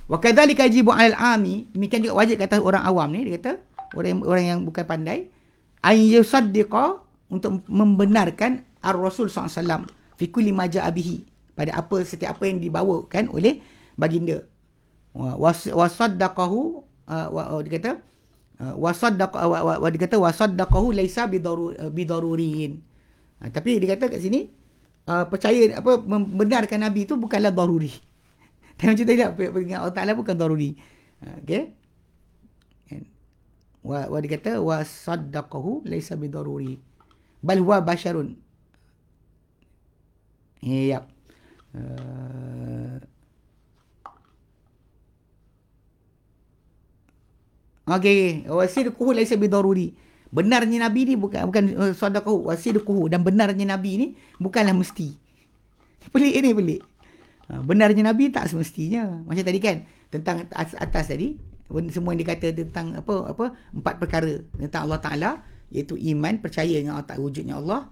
Wa kadzalika yajibu 'alal 'ami, demikian juga wajib kata orang awam ni dia kata, orang orang yang bukan pandai ay yusaddiqa untuk membenarkan ar-rasul sallallahu fi kulli ma pada apa setiap apa yang dibawakan oleh baginda. Wa wasaddaqahu uh, dia kata wasaddaq uh, wa, wa, dia kata wasaddaqahu laisa uh, bidarurin uh, tapi dia kata kat sini uh, percaya apa membenarkan nabi itu bukanlah daruri. Dan macam tadi apa dengan Allah Taala bukan daruri. Uh, okey? Wa, wa dia kata wasaddaqahu laisa bidaruri. Bal huwa basharun. Ya yep. uh, Okey, wasidquhu laisa bidaruri. Benarnya nabi ni bukan bukan uh, sadaqahu wasidquhu dan benarnya nabi ni bukanlah mesti. Pelik ini pelik. Ha, benarnya nabi tak semestinya. Macam tadi kan, tentang atas, atas tadi semua yang dikata tentang apa apa empat perkara tentang Allah Taala iaitu iman percaya dengan Allah wujudnya Allah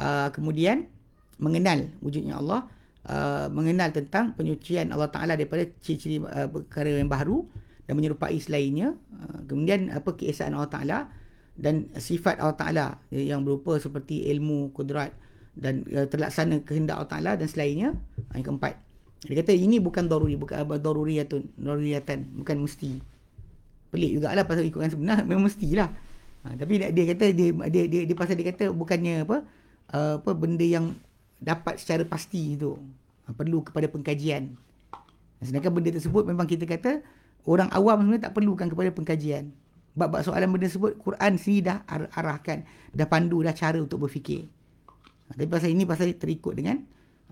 uh, kemudian mengenal wujudnya Allah uh, mengenal tentang penyucian Allah Taala daripada ciri-ciri uh, perkara yang baru dan menyerupai selainnya uh, kemudian apa keesaan Allah Taala dan sifat Allah Taala yang berupa seperti ilmu kudrat dan uh, terlaksana kehendak Allah Taala dan selainnya yang keempat dia kata ini bukan daruri, bukan daruriyatun, daruriyatan, bukan mesti. Pelik jugalah pasal ikutkan sebenar, memang mestilah. Ha, tapi dia, dia kata dia, dia dia dia pasal dia kata bukannya apa uh, apa benda yang dapat secara pasti itu. Perlu kepada pengkajian. Sedangkan benda tersebut memang kita kata orang awam sebenarnya tak perlukan kepada pengkajian. Bab-bab soalan benda tersebut Quran sendiri dah arahkan, dah pandu dah cara untuk berfikir. Ha, tapi pasal ini pasal terikut dengan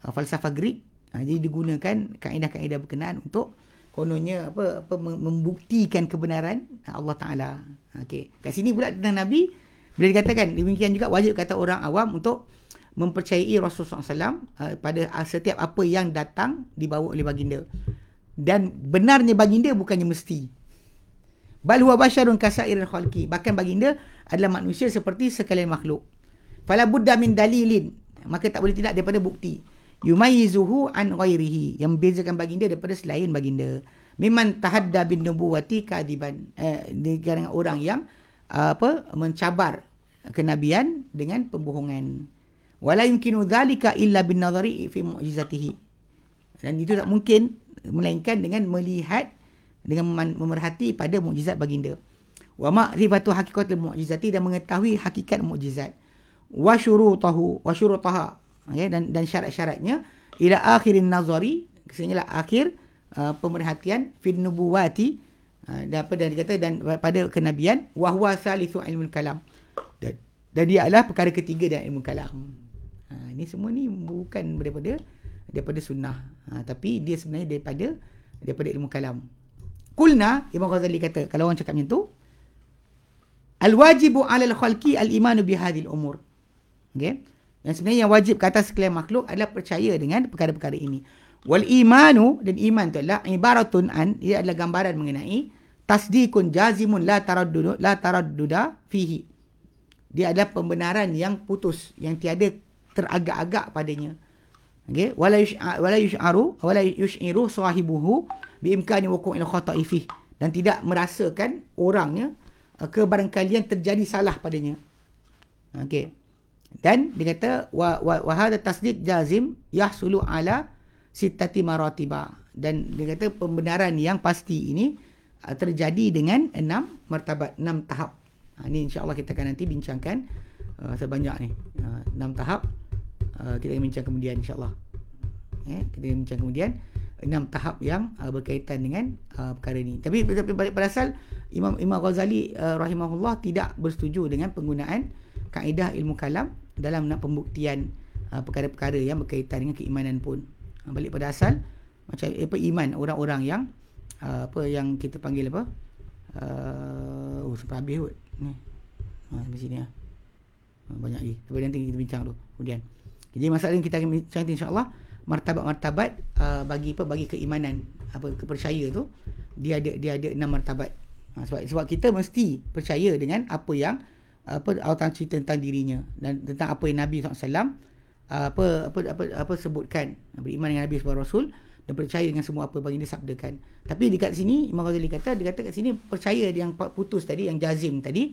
uh, falsafah Greek Ha, jadi digunakan kaedah-kaedah berkenaan untuk kononnya apa apa membuktikan kebenaran Allah Taala. Okey. Kat sini pula tentang Nabi bila dikatakan demikian juga wajib kata orang awam untuk mempercayai Rasulullah SAW uh, pada setiap apa yang datang dibawa oleh baginda. Dan benarnya baginda bukannya mesti. Bal huwa basyarun kasairil khalqi. Bahkan baginda adalah manusia seperti sekalian makhluk. Fala budda min dalilin. Maka tak boleh tidak daripada bukti yumayizuhu an ghairihi yang membezakan baginda daripada selain baginda memang tahadda bin nubuwati kadiban eh, orang yang apa mencabar kenabian dengan pembohongan wala yumkinu dhalika illa bin nadhari fi mu'jizatihi dan itu tak mungkin melainkan dengan melihat dengan memerhati pada mukjizat baginda. Wa ma'rifatu haqiqatil mu'jizati dan mengetahui hakikat mukjizat. Wa syurutahu wa syurutaha. Okay, dan dan syarat-syaratnya ila akhirin nazari kesenyalah akhir uh, pemerhatian fi nubuwati uh, dan apa dan dikata dan pada kenabian wa huwa salisu ilmu kalam. Dan, dan dia adalah perkara ketiga dalam ilmu kalam. Ha, ini semua ni bukan daripada daripada sunnah ha, tapi dia sebenarnya daripada daripada ilmu kalam kulna Imam Ghazali kata kalau orang cakap macam tu al wajibu ala al khalqi al imanu bi hadhihi al umur okey yang sebenarnya yang wajib ke atas sekalian makhluk adalah percaya dengan perkara-perkara ini. Wal imanu dan iman tu adalah ibaratun an ia adalah gambaran mengenai tasdikun jazimun la taraddud la taradduda fihi. Dia adalah pembenaran yang putus yang tiada teragak-agak padanya. Okey, wala wala yush'aru wala yush'iru sahibuhu bi imkani wuqu'il khata'i fihi dan tidak merasakan orangnya uh, kebarangkalian terjadi salah padanya. Okey. Dan dia kata wa hadha jazim yahsulu ala sittati maratiba dan dia kata pembenaran yang pasti ini uh, terjadi dengan enam martabat enam tahap. Ha, ini insya-Allah kita akan nanti bincangkan uh, sebanyak ni. Uh, enam tahap uh, kita akan bincang kemudian insya-Allah. Eh, kita akan bincang kemudian enam tahap yang uh, berkaitan dengan uh, perkara ini. Tapi pada asal Imam Imam Ghazali uh, rahimahullah tidak bersetuju dengan penggunaan kaedah ilmu kalam dalam nak pembuktian uh, perkara-perkara yang berkaitan dengan keimanan pun. Uh, balik pada asal macam apa iman orang-orang yang uh, apa yang kita panggil apa? Uh, oh sampai habis kot. Ni. Ha sini ah. Uh, banyak lagi. Tapi nanti kita bincang dulu. Kemudian. Jadi masalah yang kita akan bincang insya-Allah martabat-martabat uh, bagi apa bagi keimanan apa kepercaya tu dia ada dia ada enam martabat. Ha, sebab sebab kita mesti percaya dengan apa yang apa Allah cerita tentang dirinya dan tentang apa yang Nabi SAW apa apa apa apa sebutkan beriman dengan Nabi sebagai rasul dan percaya dengan semua apa yang dia sabdakan. Tapi dekat sini Imam Ghazali kata dia kata kat sini percaya yang putus tadi yang jazim tadi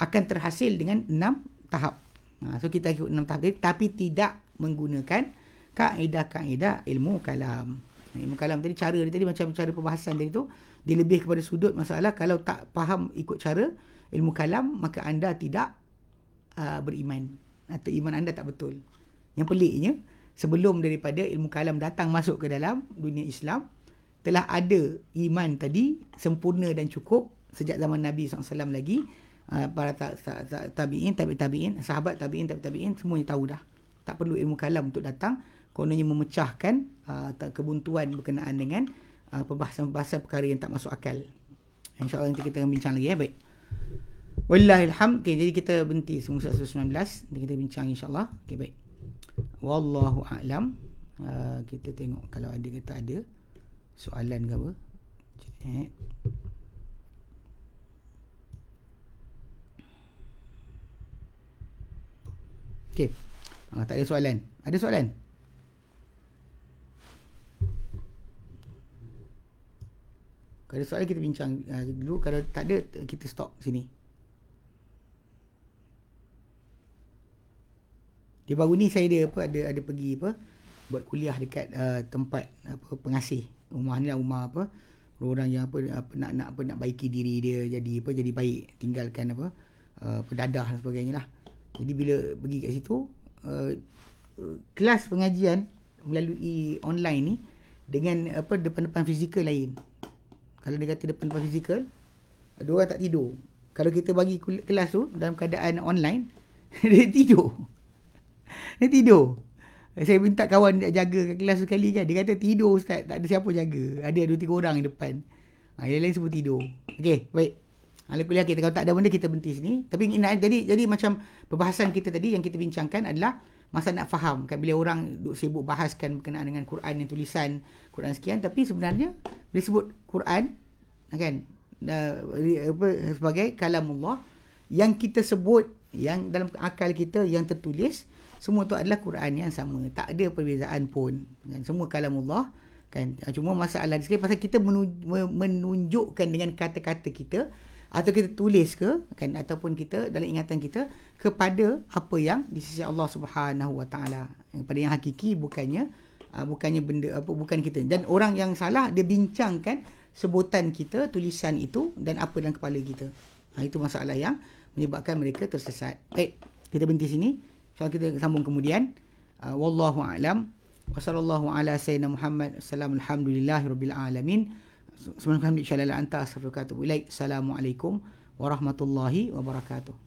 akan terhasil dengan enam tahap. Ha, so kita ikut enam tahap tadi tapi tidak menggunakan kaedah-kaedah ilmu kalam. Ilmu kalam tadi cara dia tadi macam cara pembahasan dia tu dia lebih kepada sudut masalah kalau tak faham ikut cara ilmu kalam maka anda tidak uh, beriman atau iman anda tak betul. Yang peliknya sebelum daripada ilmu kalam datang masuk ke dalam dunia Islam telah ada iman tadi sempurna dan cukup sejak zaman Nabi SAW lagi uh, para ta- ta- ta- tabi'in, tabi' tabi'in, sahabat tabi'in, tabi' tabi'in semuanya tahu dah. Tak perlu ilmu kalam untuk datang kononnya memecahkan uh, kebuntuan berkenaan dengan uh, perbahasan-perbahasan perkara yang tak masuk akal. InsyaAllah nanti kita akan bincang lagi ya. Baik. Wallahilham. Okay, jadi kita berhenti semua 119. Nanti kita bincang insyaAllah. Okay, baik. Wallahu a'lam. Uh, kita tengok kalau ada kata ada soalan ke apa. Eh. Okey. Ha, tak ada soalan. Ada soalan? Kalau soalan kita bincang uh, dulu. Kalau tak ada, kita stop sini. Dia baru ni saya ada apa ada ada pergi apa buat kuliah dekat uh, tempat apa pengasih. Rumah ni lah rumah apa orang yang apa, apa nak nak apa nak baiki diri dia jadi apa jadi baik tinggalkan apa uh, pedadah dan sebagainya lah. Jadi bila pergi kat situ uh, kelas pengajian melalui online ni dengan apa depan-depan fizikal lain. Kalau dia kata depan-depan fizikal, ada orang tak tidur. Kalau kita bagi kelas tu dalam keadaan online, dia tidur. Dia tidur. Saya minta kawan dia jaga kelas sekali kan. Dia kata tidur ustaz, tak ada siapa jaga. Ada dua tiga orang di depan. Ha, yang lain semua tidur. Okey, baik. Ala kuliah kita kalau tak ada benda kita berhenti sini. Tapi jadi jadi macam perbahasan kita tadi yang kita bincangkan adalah masa nak faham. Kan bila orang duk sibuk bahaskan berkenaan dengan Quran yang tulisan Quran sekian tapi sebenarnya bila sebut Quran kan apa sebagai kalam Allah yang kita sebut yang dalam akal kita yang tertulis semua tu adalah Quran yang sama. Tak ada perbezaan pun kan. Semua kalam Allah kan. Cuma masalah sini pasal kita menunjukkan dengan kata-kata kita atau kita tulis ke kan ataupun kita dalam ingatan kita kepada apa yang di sisi Allah Subhanahu Wa Taala pada yang hakiki bukannya uh, bukannya benda apa bukan kita dan orang yang salah dia bincangkan sebutan kita tulisan itu dan apa dalam kepala kita ha, itu masalah yang menyebabkan mereka tersesat baik kita berhenti sini So kita sambung kemudian. Uh, wallahu a'lam. Wa sallallahu ala sayyidina Muhammad. Alhamdulillahi rabbil alamin. Subhanallah insya Allah anta astaghfiruka wa atubu ilaik. Assalamualaikum warahmatullahi wabarakatuh.